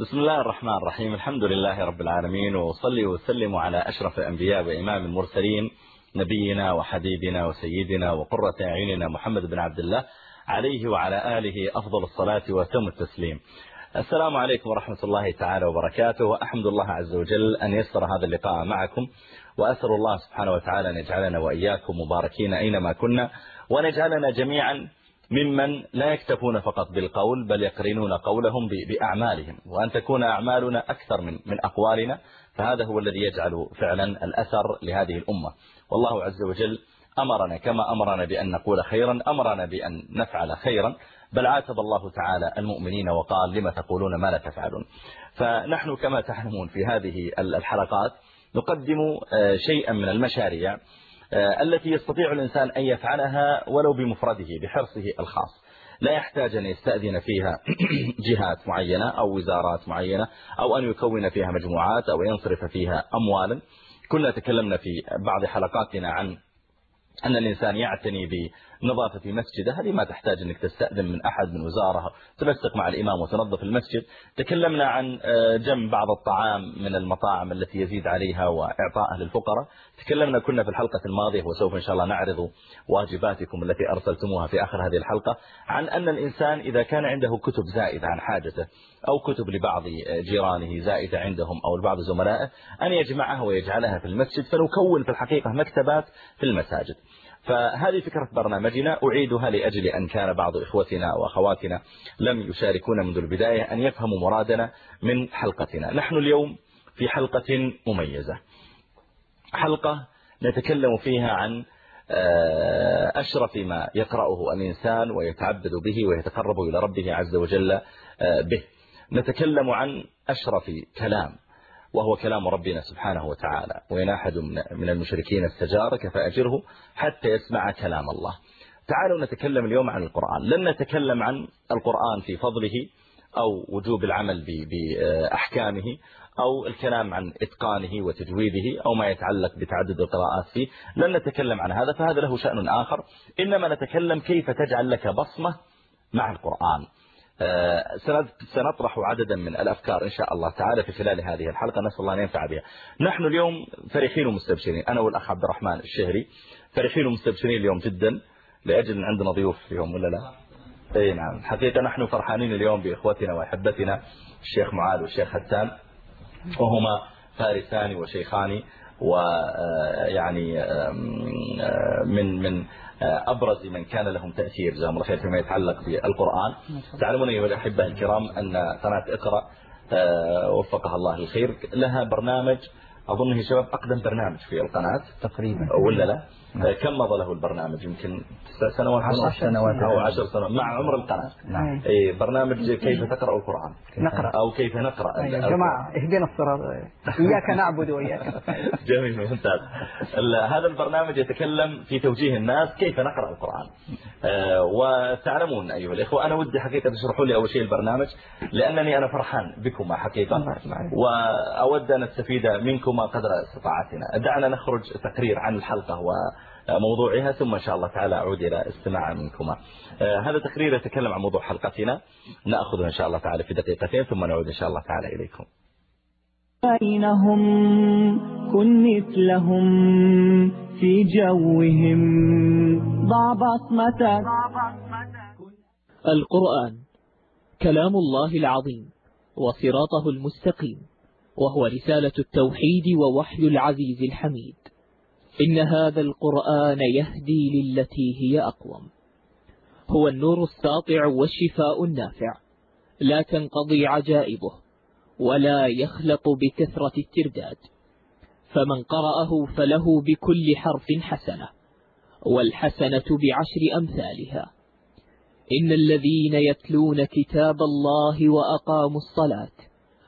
بسم الله الرحمن الرحيم. الحمد لله رب العالمين وصلي وسلم على أشرف الأنبياء وإمام المرسلين نبينا وحبيبنا وسيدنا وقرة أعيننا محمد بن عبد الله عليه وعلى آله أفضل الصلاة وتم التسليم. السلام عليكم ورحمة الله تعالى وبركاته. وأحمد الله عز وجل أن يسر هذا اللقاء معكم وأسأل الله سبحانه وتعالى أن يجعلنا وإياكم مباركين أينما كنا وأن يجعلنا جميعا ممن لا يكتفون فقط بالقول بل يقرنون قولهم بأعمالهم. وأن تكون أعمالنا أكثر من من أقوالنا فهذا هو الذي يجعل فعلا الأثر لهذه الأمة. والله عز وجل أمرنا كما أمرنا بأن نقول خيرا أمرنا بأن نفعل خيرا. بل عاتب الله تعالى المؤمنين وقال لما تقولون ما لا تفعلون. فنحن كما تعلمون في هذه الحلقات نقدم آه، شيئا من المشاريع التي يستطيع الإنسان أن يفعلها ولو بمفرده بحرصه الخاص. لا يحتاج أن يستأذن فيها جهات معينة أو وزارات معينة أو أن يكون فيها مجموعات أو ينصرف فيها أموالا. كنا تكلمنا في بعض حلقاتنا عن أن الإنسان يعتني نظافة مسجده هذه ما تحتاج أنك تستأذن من أحد من وزارة تنسق مع الإمام وتنظف المسجد. تكلمنا عن آه، جمع بعض الطعام من المطاعم التي يزيد عليها وإعطائها للفقراء. تكلمنا كنا في الحلقة الماضية وسوف إن شاء الله نعرض واجباتكم التي أرسلتموها في آخر هذه الحلقة عن أن الإنسان إذا كان عنده كتب زائدة عن حاجته أو كتب لبعض جيرانه زائدة عندهم أو لبعض زملائه أن يجمعها ويجعلها في المسجد. فنكون في الحقيقة مكتبات في المساجد. فهذه فكرة برنامجنا. أعيدها لأجل أن كان بعض إخوتنا وأخواتنا لم يشاركونا منذ البداية أن يفهموا مرادنا من حلقتنا. نحن اليوم في حلقة مميزة. حلقة نتكلم فيها عن آه، أشرف ما يقرأه الإنسان ويتعبد به ويتقرب إلى ربه عز وجل آه، به. نتكلم عن أشرف كلام. وهو كلام ربنا سبحانه وتعالى. وإن أحد من المشركين استجارك فأجره حتى يسمع كلام الله. تعالوا نتكلم اليوم عن القرآن. لن نتكلم عن القرآن في فضله أو وجوب العمل بأحكامه أو الكلام عن إتقانه وتجويده أو ما يتعلق بتعدد القراءات فيه. لن نتكلم عن هذا فهذا له شأن آخر. إنما نتكلم كيف تجعل لك بصمة مع القرآن. سنطرح عددا من الأفكار إن شاء الله تعالى في خلال هذه الحلقة. نسأل الله أن ينفع بها. نحن اليوم فرحين ومستبشرين. أنا والأخ عبد الرحمن الشهري فرحين ومستبشرين اليوم جدا. لأجل عندنا ضيوف اليوم ولا لا؟ إي نعم. حقيقة نحن فرحانين اليوم بإخوتنا وأحبتنا الشيخ معاذ والشيخ حسان وهما فارسان وشيخان. ويعني آه، من من أبرز من كان لهم تأثير جزاهم الله خير فيما يتعلق بالقرآن. تعلمون أيها الأحبة الكرام أن قناة اقرأ آه، وفقها الله الخير لها برنامج أظنه شباب أقدم برنامج في القناة. تقريبا. ولا لا؟ نعم. كم مضى له البرنامج؟ يمكن تسع سنوات عشر سنوات. أو عشر سنوات. مع عمر القناة. نعم. أي برنامج كيف تقرأ القرآن. نقرأ. أو كيف نقرأ. يا جماعة اهدنا الصراط. إياك نعبد وإياك جميل ممتاز. هذا البرنامج يتكلم في توجيه الناس كيف نقرأ القرآن. آه، وتعلمون أيها الإخوة أنا ودي حقيقة تشرحوا لي أول شيء البرنامج لأنني أنا فرحان بكم حقيقة. وأود أن أستفيد منكما قدر استطاعتنا. دعنا نخرج تقرير عن الحلقة وموضوعها ثم إن شاء الله تعالى أعود إلى استماع منكما. آه، هذا تقرير يتكلم عن موضوع حلقتنا. نأخذه إن شاء الله تعالى في دقيقتين ثم نعود إن شاء الله تعالى إليكم. بينهم كن مثلهم في جوهم. ضع بصمتك القرآن كلام الله العظيم وصراطه المستقيم وهو رسالة التوحيد ووحي العزيز الحميد. إن هذا القرآن يهدي للتي هي أقوم. هو النور الساطع والشفاء النافع. لا تنقضي عجائبه ولا يخلق بكثرة الترداد. فمن قرأه فله بكل حرف حسنة والحسنة بعشر أمثالها. إن الذين يتلون كتاب الله وأقاموا الصلاة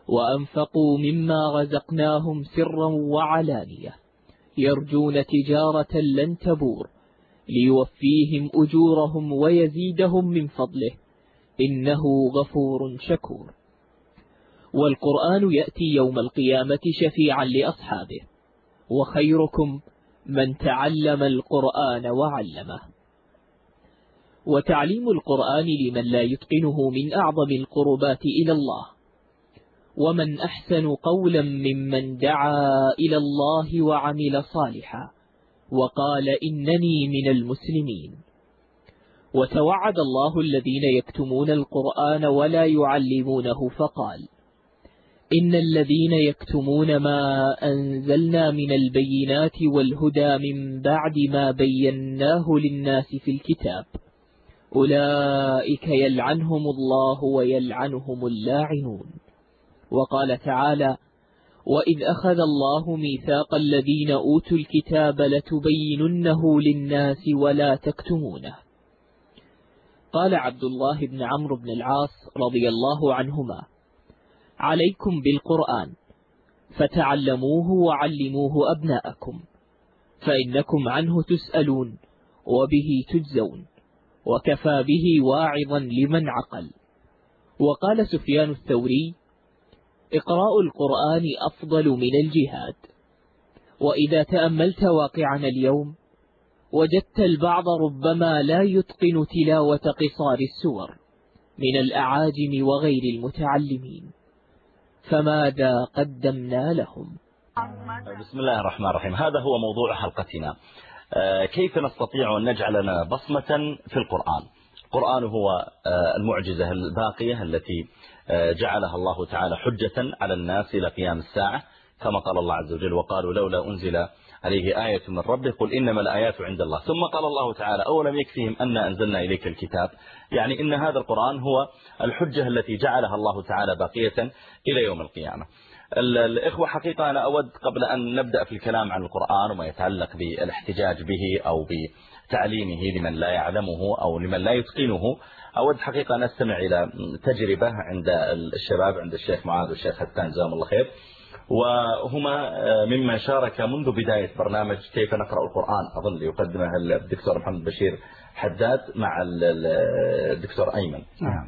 وأنفقوا مما رزقناهم سرا وعلانية. يرجون تجارة لن تبور ليوفيهم أجورهم ويزيدهم من فضله إنه غفور شكور. والقرآن يأتي يوم القيامة شفيعا لأصحابه وخيركم من تعلم القرآن وعلمه. وتعليم القرآن لمن لا يتقنه من أعظم القربات إلى الله ومن أحسن قولا ممن دعا إلى الله وعمل صالحا وقال إنني من المسلمين. وتوعد الله الذين يكتمون القرآن ولا يعلمونه فقال إن الذين يكتمون ما أنزلنا من البينات والهدى من بعد ما بيناه للناس في الكتاب أولئك يلعنهم الله ويلعنهم اللاعنون. وقال تعالى وإذ أخذ الله ميثاق الذين أوتوا الكتاب لتبيننه للناس ولا تكتمونه. قال عبد الله بن عمرو بن العاص رضي الله عنهما عليكم بالقرآن فتعلموه وعلموه أبناءكم فإنكم عنه تسألون وبه تجزون وكفى به واعظا لمن عقل. وقال سفيان الثوري إقراء القرآن أفضل من الجهاد. وإذا تأملت واقعنا اليوم وجدت البعض ربما لا يتقن تلاوة قصار السور من الأعاجم وغير المتعلمين. فماذا قدمنا لهم؟ بسم الله الرحمن الرحيم. هذا هو موضوع حلقتنا. آه، كيف نستطيع أن نجعل لنا بصمة في القرآن؟ القرآن هو آه، المعجزة الباقية التي جعلها الله تعالى حجة على الناس إلى قيام الساعة كما قال الله عز وجل وقالوا لولا أنزل عليه آية من ربه قل إنما الآيات عند الله. ثم قال الله تعالى أولم يكفيهم أن أنزلنا إليك الكتاب؟ يعني إن هذا القرآن هو الحجة التي جعلها الله تعالى باقية إلى يوم القيامة. الإخوة حقيقة أنا أود قبل أن نبدأ في الكلام عن القرآن وما يتعلق بالاحتجاج به أو بتعليمه لمن لا يعلمه أو لمن لا يتقنه أود حقيقة أن أستمع إلى تجربة عند الشباب عند الشيخ معاذ والشيخ حتان جزاهم الله خير. وهما مما شارك منذ بداية برنامج كيف نقرأ القرآن أظن يقدمه الدكتور محمد بشير حداد مع الدكتور أيمن. نعم.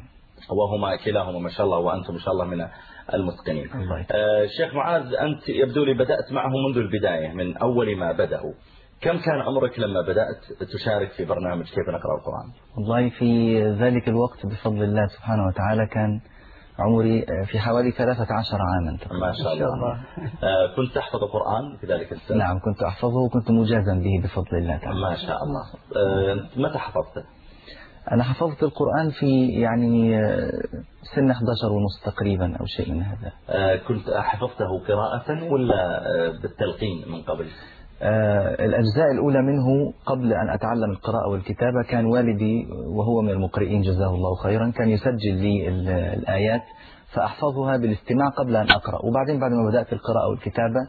وهما كلاهما ما شاء الله وأنتم ما شاء الله من المتقنين. الله آه، معاذ أنت يبدو لي بدأت معه منذ البداية من أول ما بدأوا. كم كان عمرك لما بدأت تشارك في برنامج كيف نقرأ القرآن؟ والله في ذلك الوقت بفضل الله سبحانه وتعالى كان عمري في حوالي 13 عاما ما شاء الله. آه، كنت تحفظ القرآن في ذلك السنة نعم كنت أحفظه وكنت مجازا به بفضل الله تعالى. ما شاء الله. آه، متى حفظته؟ أنا حفظت القرآن في يعني آه، سن 11 ونص تقريبا أو شيء من هذا. كنت حفظته قراءة ولا بالتلقين من قبل؟ الأجزاء الأولى منه قبل أن أتعلم القراءة والكتابة كان والدي وهو من المقرئين جزاه الله خيرا كان يسجل لي ال- الآيات فأحفظها بالاستماع قبل أن أقرأ. وبعدين بعد ما بدأت القراءة والكتابة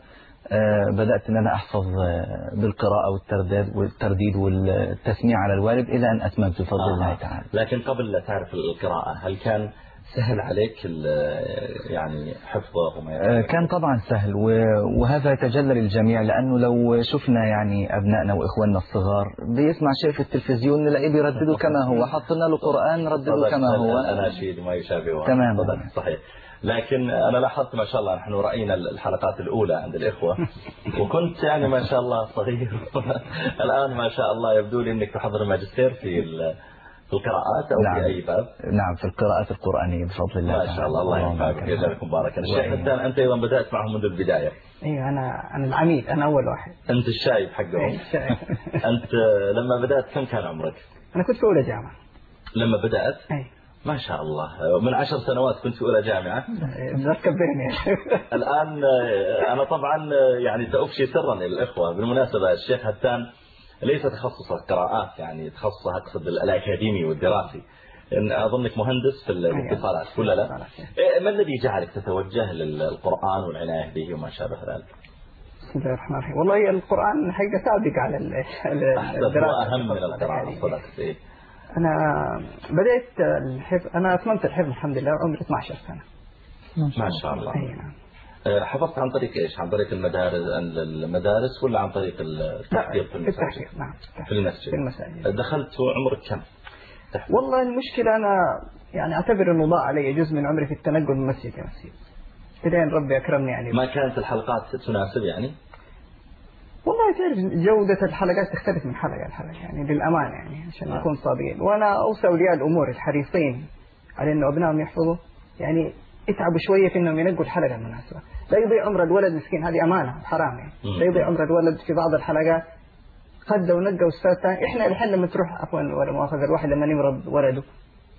آه، بدأت أن أنا أحفظ آه، بالقراءة والترداد والترديد والتسميع على الوالد إلى أن أتممت بفضل الله تعالى. لكن قبل لا تعرف القراءة هل كان سهل عليك ال- يعني حفظه. وما آه،؟ كان طبعا سهل وهذا يتجلى للجميع لأنه لو شفنا يعني أبنائنا وإخواننا الصغار بيسمع شيء في التلفزيون نلاقيه بيرددوا كما هو. حطنا له قرآن صدق، كما هو. الأناشيد ما يشابهها تماما. صدق، صحيح. لكن أنا لاحظت ما شاء الله نحن رأينا الحلقات الأولى عند الإخوة. وكنت يعني ما شاء الله صغير. الآن ما شاء الله يبدو لي أنك تحضر ماجستير في في القراءات أو نعم. في أي باب؟ نعم في القراءات القرآنية بفضل الله ما شاء الله. الله ينفعك يبارك. ويجزاكم مباركا الشيخ حسان أنت أيضا بدأت معهم منذ البداية. أيوه أنا أنا العميد أنا أول واحد. أنت الشايب حقهم إيه،. أنت لما بدأت كم كان عمرك؟ أنا كنت في أولى جامعة. لما بدأت؟ اي ما شاء الله. من عشر سنوات كنت في أولى جامعة. تكبرني الآن آه، أنا طبعا يعني سأفشي سرا للإخوة بالمناسبة الشيخ هتان ليس تخصصه قراءات يعني تخصصه أقصد الأكاديمي والدراسي. إن أظنك مهندس في الاتصالات ولا لا؟ إيه، ما الذي جعلك تتوجه للقرآن والعناية به وما شابه ذلك؟ بسم الله الرحمن الرحيم. والله القرآن حقيقة سابق على ال- ال- أحسن الدراسة. وأهم من القراءة صدقت إيه. أنا بدأت الحفظ أنا أتممت الحفظ الحمد لله عمري 12 سنة. ما شاء الله. أي نعم. حفظت عن طريق إيش؟ عن طريق المدارس المدارس ولا عن طريق التحقيق في المساجد؟ التحقيق نعم في المسجد. في المساجد. دخلت وعمرك كم؟ تحفظ؟ والله المشكلة أنا يعني أعتبر أنه ضاع علي جزء من عمري في التنقل من مسجد لمسجد إلين ربي أكرمني يعني. ما كانت الحلقات تناسب يعني؟ والله تعرف جودة الحلقات تختلف من حلقة لحلقة يعني للأمانة يعني عشان نعم. نكون صادقين. وأنا أوصي أولياء الأمور الحريصين على أنه أبنائهم يحفظوا. يعني يتعبوا شوية في إنهم ينقوا الحلقة المناسبة. لا يضيع عمر الولد مسكين هذه أمانة حرام يعني. لا يضيع عمر الولد في بعض الحلقات. قد لو نقى أستاذ ثاني. إحنا الحين لما تروح عفوا ولا مؤاخذة الواحد لما يمرض ولده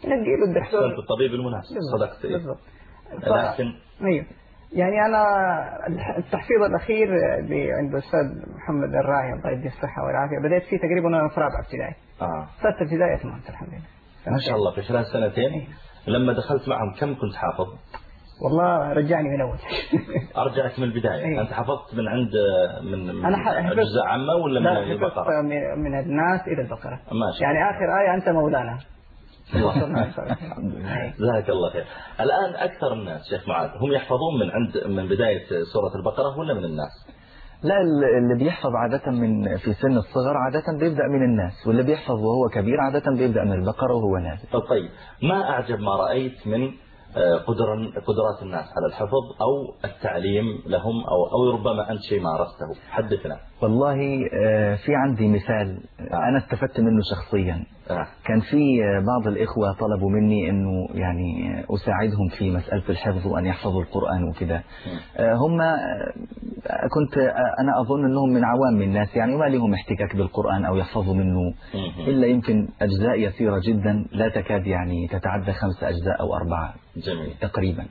ينقي له الدكتور. الطبيب المناسب. صدقت. إيه. بالضبط. لكن أيوه يعني أنا التحفيظ الأخير اللي عند الاستاذ محمد الراعي الله يديه الصحة والعافية. بديت فيه تقريبا وأنا في رابعة ابتدائي. آه. ثالثة ابتدائي اتممت الحمد لله. ما شاء الله في خلال سنتين. إيه. لما دخلت معهم كم كنت حافظ؟ والله رجعني من أول أرجعك من البداية إيه. أنت حفظت من عند من, من أنا أجزاء عامة ولا من البقرة؟ من- من الناس إلى البقرة ما شاء يعني آخر آية أنت مولانا. جزاك الله خير الآن أكثر الناس شيخ معاذ هم يحفظون من عند من بداية سورة البقرة ولا من الناس؟ لا ال- اللي بيحفظ عادة من في سن الصغر عادة بيبدأ من الناس واللي بيحفظ وهو كبير عادة بيبدأ من البقرة وهو نازل. طيب ما أعجب ما رأيت من آه، قدر قدرات الناس على الحفظ أو التعليم لهم أو أو ربما أنت شيء مارسته حدثنا. والله آه، في عندي مثال أنا استفدت منه شخصيا. آه. كان في آه، بعض الإخوة طلبوا مني أنه يعني آه، أساعدهم في مسألة الحفظ وأن يحفظوا القرآن وكذا. آه، هم آه، كنت آه، أنا أظن أنهم من عوام الناس يعني ما لهم احتكاك بالقرآن أو يحفظوا منه. إلا يمكن أجزاء يسيرة جدا لا تكاد يعني تتعدى خمس أجزاء أو أربعة جميل. تقريبا.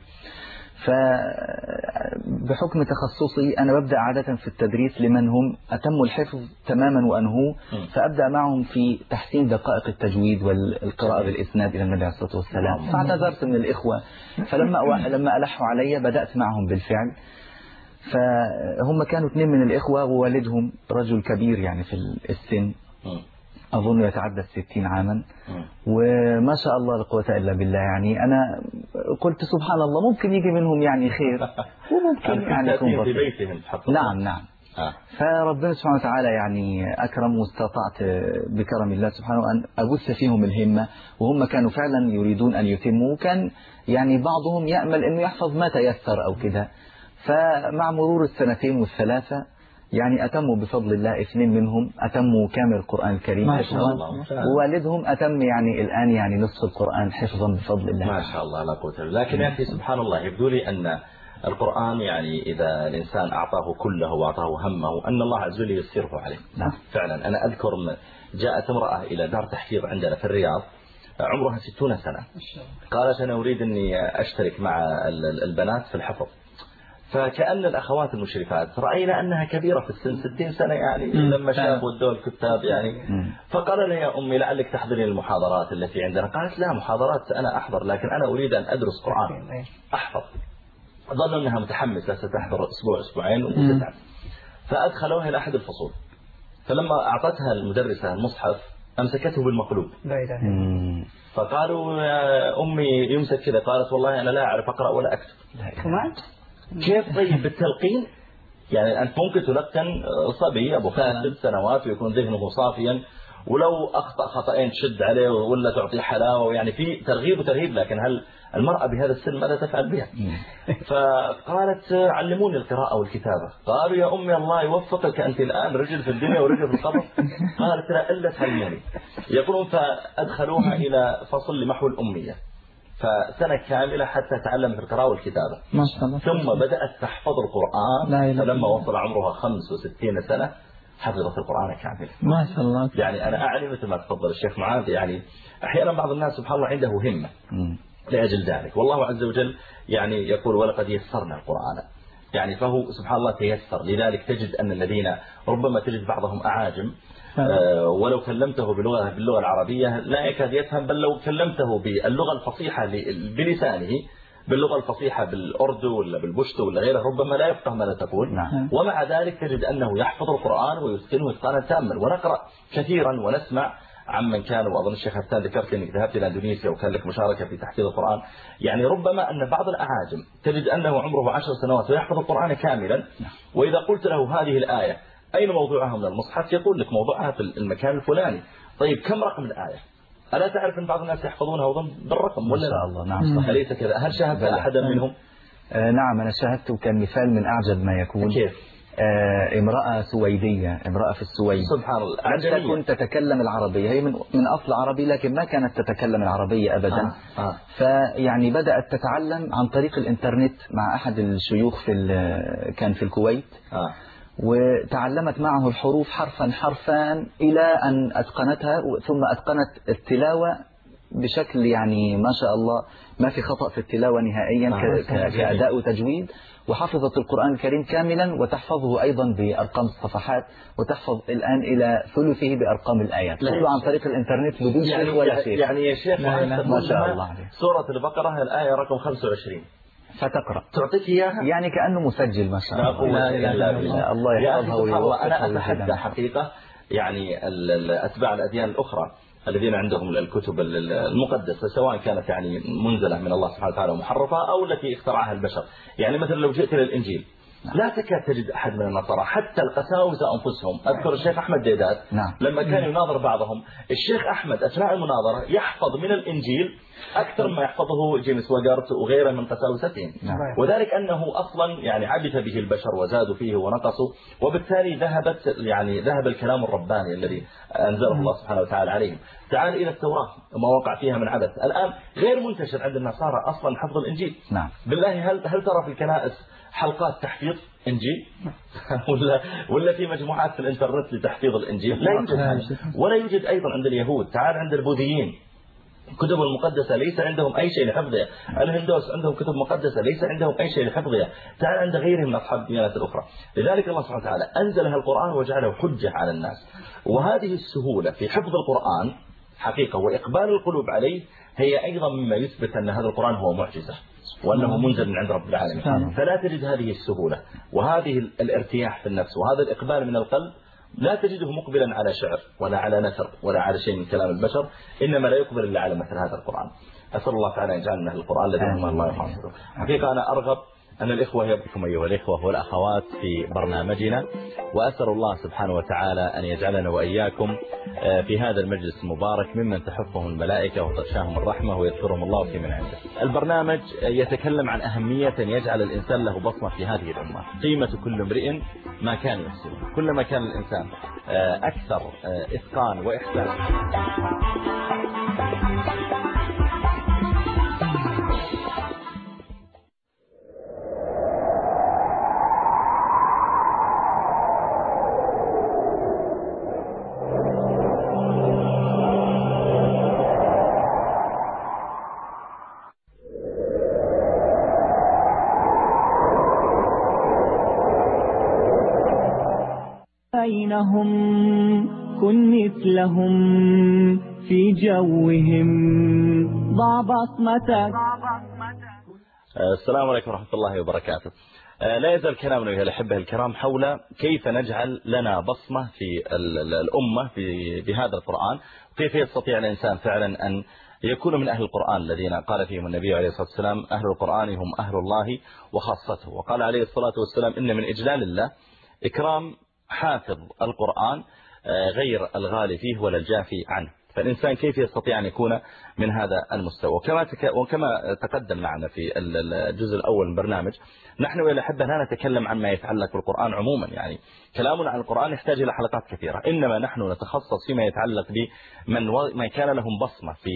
فبحكم تخصصي أنا ببدأ عادة في التدريس لمن هم أتموا الحفظ تماما وأنهوه. فأبدأ معهم في تحسين دقائق التجويد والقراءة بالإسناد إلى النبي عليه الصلاة والسلام. فاعتذرت من الإخوة. فلما لما ألحوا علي بدأت معهم بالفعل. فهم كانوا اثنين من الإخوة ووالدهم رجل كبير يعني في السن. أظن يتعدى الستين عاما. وما شاء الله لا قوة إلا بالله يعني أنا قلت سبحان الله ممكن يجي منهم يعني خير. وممكن يعني يكون تأتيهم في بيتهم نعم نعم. آه. فربنا سبحانه وتعالى يعني أكرم واستطعت بكرم الله سبحانه أن أبث فيهم الهمة وهم كانوا فعلا يريدون أن يتموا. وكان يعني بعضهم يأمل أنه يحفظ ما تيسر أو كده. فمع مرور السنتين والثلاثة يعني أتموا بفضل الله اثنين منهم أتموا كامل القرآن الكريم ما شاء حفظاً، الله،. ووالدهم أتم يعني الآن يعني نصف القرآن حفظا بفضل الله ما شاء الله لا قوة. لكن يا أخي سبحان الله يبدو لي أن القرآن يعني إذا الإنسان أعطاه كله وأعطاه همه أن الله عز وجل يسره عليه نعم. فعلا أنا أذكر جاءت امرأة إلى دار تحفيظ عندنا في الرياض عمرها ستون سنة قالت أنا أريد أني أشترك مع ال- ال- البنات في الحفظ فكأن الأخوات المشرفات رأينا أنها كبيرة في السن ستين سنة يعني لما شافوا الدول الكتاب يعني. فقال لي يا أمي لعلك تحضرين المحاضرات التي عندنا. قالت لا محاضرات أنا أحضر لكن أنا أريد أن أدرس قرآن. أحفظ. ظن أنها متحمسة ستحضر أسبوع أسبوعين وتتعب فأدخلوها إلى أحد الفصول. فلما أعطتها المدرسة المصحف أمسكته بالمقلوب. لا مم. فقالوا يا أمي يمسك كذا. قالت والله أنا لا أعرف أقرأ ولا أكتب. لا إله كمان؟ كيف طيب بالتلقين؟ يعني أنت ممكن تلقن صبي أبو خمس ست سنوات ويكون ذهنه صافيا. ولو أخطأ خطأين تشد عليه ولا تعطيه حلاوة يعني في ترغيب وترهيب لكن هل المرأة بهذا السن ماذا تفعل بها؟ فقالت علموني القراءة والكتابة. قالوا يا أمي الله يوفقك أنت الآن رجل في الدنيا ورجل في القبر. قالت لا إلا تعلموني يقولون فأدخلوها إلى فصل لمحو الأمية. فسنة كاملة حتى تعلمت القراءة والكتابة. ما شاء الله. ثم بدأت تحفظ لا القرآن إله إلا فلما. وصل عمرها 65 سنة حفظت القرآن كاملا ما شاء الله. يعني أنا أعني مثل ما تفضل الشيخ معاذ يعني أحيانا بعض الناس سبحان الله عنده همة. لأجل ذلك. والله عز وجل يعني يقول ولقد يسرنا القرآن. يعني فهو سبحان الله تيسر. لذلك تجد أن الذين ربما تجد بعضهم أعاجم. ولو كلمته بلغة باللغة العربية لا يكاد يفهم بل لو كلمته باللغة الفصيحة بلسانه باللغة الفصيحة بالأردو ولا بالبشتو ولا غيره ربما لا يفقه ماذا تقول. نعم. ومع ذلك تجد أنه يحفظ القرآن ويتقنه إتقانا تاما ونقرأ كثيرا ونسمع عمن كان وأظن الشيخ هفتان ذكرت أنك ذهبت إلى أندونيسيا وكان لك مشاركة في تحفيظ القرآن. يعني ربما أن بعض الأعاجم تجد أنه عمره عشر سنوات ويحفظ القرآن كاملا. وإذا قلت له هذه الآية أين موضوعها من المصحف يقول لك موضوعها في المكان الفلاني طيب كم رقم الآية ألا تعرف أن بعض الناس يحفظونها وظن بالرقم ما ولا شاء لا؟ الله نعم أليس كذا هل شاهدت. أحدا منهم آه، نعم أنا شاهدت كان مثال من أعجب ما يكون كيف آه، امرأة سويدية امرأة في السويد سبحان الله لم. تكن تتكلم العربية هي من من أصل عربي لكن ما كانت تتكلم العربية أبدا آه. آه. فيعني بدأت تتعلم عن طريق الإنترنت مع أحد الشيوخ في كان في الكويت آه. وتعلمت معه الحروف حرفا حرفا إلى أن أتقنتها ثم أتقنت التلاوة بشكل يعني ما شاء الله ما في خطأ في التلاوة نهائيا ك- جميل. كأداء وتجويد وحفظت القرآن الكريم كاملا وتحفظه أيضا بأرقام الصفحات وتحفظ الآن إلى ثلثه بأرقام الآيات. كله عن طريق الإنترنت بدون شيخ ولا يعني, شيخ يعني يا شيخ وأنت ما شاء الله. سورة البقرة الآية رقم 25 فتقرأ. تعطيك إياها؟ يعني كأنه مسجل ما شاء لا قوة لا إلا بالله. الله. يحفظها أنا أتحدى. حقيقة يعني أتباع الأديان الأخرى الذين عندهم الكتب ال- المقدسة سواء كانت يعني منزلة من الله سبحانه وتعالى ومحرفة أو التي اخترعها البشر. يعني مثلا لو جئت للإنجيل لا تكاد تجد أحد من النصارى حتى القساوسة أنفسهم. أذكر الشيخ أحمد ديدات نعم. لما كان يناظر بعضهم الشيخ أحمد أثناء المناظرة يحفظ من الإنجيل أكثر ما يحفظه جيمس وجارت وغيره من قساوستهم نعم. وذلك أنه أصلا يعني عبث به البشر وزادوا فيه ونقصوا وبالتالي ذهبت يعني ذهب الكلام الرباني الذي أنزله الله سبحانه وتعالى عليهم. تعال إلى التوراة وما وقع فيها من عبث. الآن غير منتشر عند النصارى أصلا حفظ الإنجيل. نعم. بالله هل هل ترى في الكنائس حلقات تحفيظ إنجيل؟ ولا ولا في مجموعات في الإنترنت لتحفيظ الإنجيل؟ لا يوجد هذا. ولا يوجد أيضا عند اليهود. تعال عند البوذيين. كتب المقدسة ليس عندهم أي شيء لحفظها الهندوس عندهم كتب مقدسة ليس عندهم أي شيء لحفظها تعال عند غيرهم من أصحاب الديانات الأخرى. لذلك الله سبحانه وتعالى أنزلها القرآن وجعله حجة على الناس. وهذه السهولة في حفظ القرآن حقيقة وإقبال القلوب عليه هي أيضا مما يثبت أن هذا القرآن هو معجزة. وأنه منزل من عند رب العالمين. سبحان فلا تجد هذه السهولة. وهذه الارتياح في النفس وهذا الإقبال من القلب لا تجده مقبلا على شعر ولا على نثر ولا على شيء من كلام البشر إنما لا يقبل إلا على مثل هذا القرآن. أسأل الله تعالى أن يجعلنا من القرآن الذي هم الله يحفظه حقيقة أنا أرغب أن الإخوة يبكم أيها الإخوة والأخوات في برنامجنا وأسأل الله سبحانه وتعالى أن يجعلنا وإياكم آه، في هذا المجلس المبارك ممن تحفهم الملائكة وتغشاهم الرحمة ويذكرهم الله في من عنده البرنامج يتكلم عن أهمية أن يجعل الإنسان له بصمة في هذه الأمة. قيمة كل امرئ ما كان يحسنه كلما كان الإنسان آه، أكثر آه، إتقان وإحسان. مثلهم في جوهم. ضع بصمتك. السلام عليكم ورحمة الله وبركاته. آه، لا يزال كلامنا أيها الأحبة الكرام حول كيف نجعل لنا بصمة في ال- ال- الأمة في بهذا القرآن. وكيف يستطيع الإنسان فعلا أن يكون من أهل القرآن الذين قال فيهم النبي عليه الصلاة والسلام أهل القرآن هم أهل الله وخاصته. وقال عليه الصلاة والسلام إن من إجلال الله إكرام حافظ القرآن. غير الغالي فيه ولا الجافي عنه. فالإنسان كيف يستطيع أن يكون من هذا المستوى؟ وكما, تك... وكما تقدم معنا في ال- ال- الجزء الأول من البرنامج نحن يا الأحبة لا نتكلم عن ما يتعلق بالقرآن عموما. يعني كلامنا عن القرآن يحتاج إلى حلقات كثيرة. إنما نحن نتخصص فيما يتعلق بمن و... من كان لهم بصمة في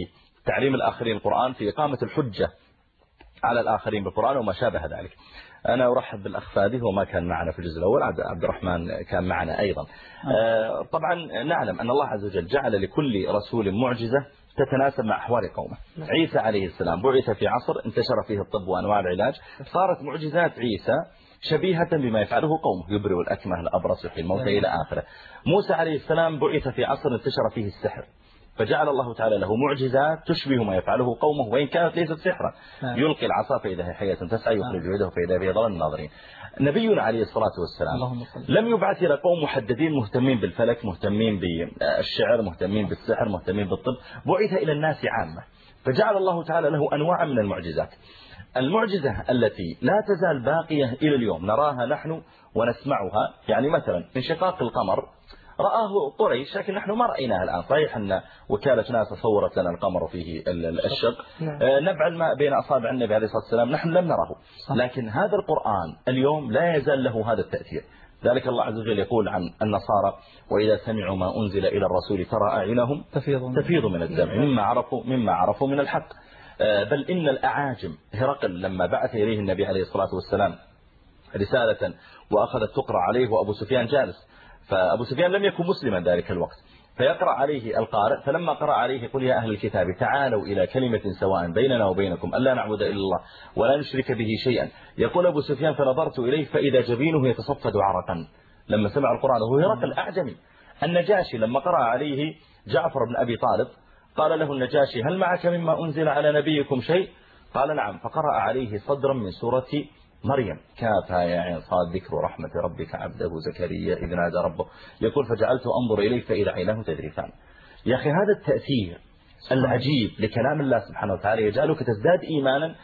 تعليم الآخرين القرآن في إقامة الحجة على الآخرين بالقرآن وما شابه ذلك. أنا أرحب بالأخ فادي هو ما كان معنا في الجزء الأول عبد الرحمن كان معنا أيضا. آه، طبعا نعلم أن الله عز وجل جعل لكل رسول معجزة تتناسب مع أحوال قومه. عيسى عليه السلام بعث في عصر انتشر فيه الطب وأنواع العلاج. صارت معجزات عيسى شبيهة بما يفعله قومه يبرئ الأكمه الأبرص يحيي الموتى إلى آخره. موسى عليه السلام بعث في عصر انتشر فيه السحر. فجعل الله تعالى له معجزات تشبه ما يفعله قومه وإن كانت ليست سحرا. نعم. يلقي العصا فإذا هي حية تسعى يخرج يده فإذا به ضل الناظرين. نبينا عليه الصلاة والسلام لم يبعث إلى قوم محددين مهتمين بالفلك مهتمين بالشعر مهتمين بالسحر مهتمين بالطب. بعث إلى الناس عامة. فجعل الله تعالى له أنواع من المعجزات. المعجزة التي لا تزال باقية إلى اليوم نراها نحن ونسمعها. يعني مثلا انشقاق القمر رآه قريش لكن نحن ما رأيناها الآن. صحيح أن وكالة ناسا صورت لنا القمر فيه ال- ال- الشق. نعم. آه، نبع الماء بين أصابع النبي عليه الصلاة والسلام. نحن لم نره. لكن هذا القرآن اليوم لا يزال له هذا التأثير. ذلك الله عز وجل يقول عن النصارى وإذا سمعوا ما أنزل إلى الرسول ترى أعينهم تفيض تفيض من الدمع مما عرفوا مما عرفوا من الحق. آه، بل إن الأعاجم هرقل لما بعث إليه النبي عليه الصلاة والسلام رسالة وأخذت تقرأ عليه وأبو سفيان جالس. فأبو سفيان لم يكن مسلما ذلك الوقت. فيقرأ عليه القارئ فلما قرأ عليه قل يا أهل الكتاب تعالوا إلى كلمة سواء بيننا وبينكم ألا نعبد إلا الله ولا نشرك به شيئا. يقول أبو سفيان فنظرت إليه فإذا جبينه يتصفد عرقا. لما سمع القرآن هو هرقل الأعجمي النجاشي لما قرأ عليه جعفر بن أبي طالب قال له النجاشي هل معك مما أنزل على نبيكم شيء؟ قال نعم. فقرأ عليه صدرا من سورة مريم. كافها يا عين صاد ذكر رحمة ربك عبده زكريا إذ نادى ربه. يقول فجعلت أنظر إليه فإذا عيناه تدريفان يا أخي هذا التأثير العجيب لكلام الله سبحانه وتعالى يجعلك تزداد إيمانا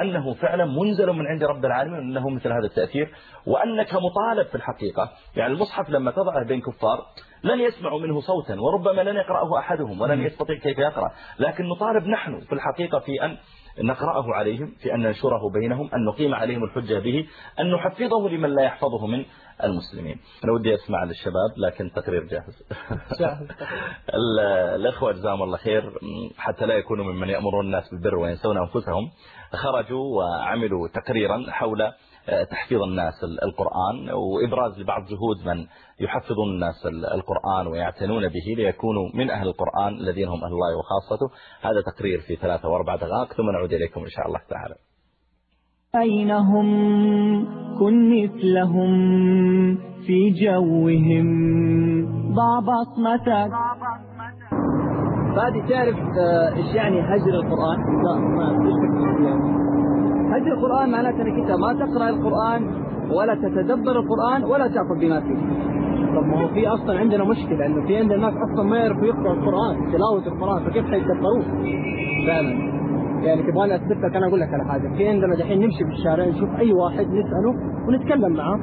أنه فعلا منزل من عند رب العالمين أنه مثل هذا التأثير وأنك مطالب في الحقيقة. يعني المصحف لما تضعه بين كفار لن يسمعوا منه صوتا وربما لن يقرأه أحدهم ولن يستطيع كيف يقرأ. لكن نطالب نحن في الحقيقة في أن نقرأه عليهم في أن ننشره بينهم أن نقيم عليهم الحجة به أن نحفظه لمن لا يحفظه من المسلمين. أنا ودي أسمع للشباب لكن تقرير جاهز. الأخوة جزاهم الله خير. حتى لا يكونوا ممن يأمرون الناس بالبر وينسون أنفسهم خرجوا وعملوا تقريرا حول تحفيظ الناس القرآن وإبراز لبعض جهود من يحفظون الناس القرآن ويعتنون به ليكونوا من أهل القرآن الذين هم أهل الله وخاصته. هذا تقرير في ثلاثة وأربع دقائق ثم نعود إليكم إن شاء الله تعالى. أين هم كن مثلهم في جوهم؟ ضع بصمتك فادي تعرف آه، إيش يعني هجر القرآن؟ لا ما هجر القرآن معناته أنك أنت ما تقرأ القرآن ولا تتدبر القرآن ولا تأخذ بما فيه. طب ما هو في أصلا عندنا مشكلة إنه في عندنا ناس أصلا ما يعرفوا يقرأوا القرآن، تلاوة القرآن فكيف حيتدبروه؟ فعلا. يعني تبغاني أثبت لك أنا أقول لك على حاجة، في عندنا دحين نمشي في الشارع نشوف أي واحد نسأله ونتكلم معاه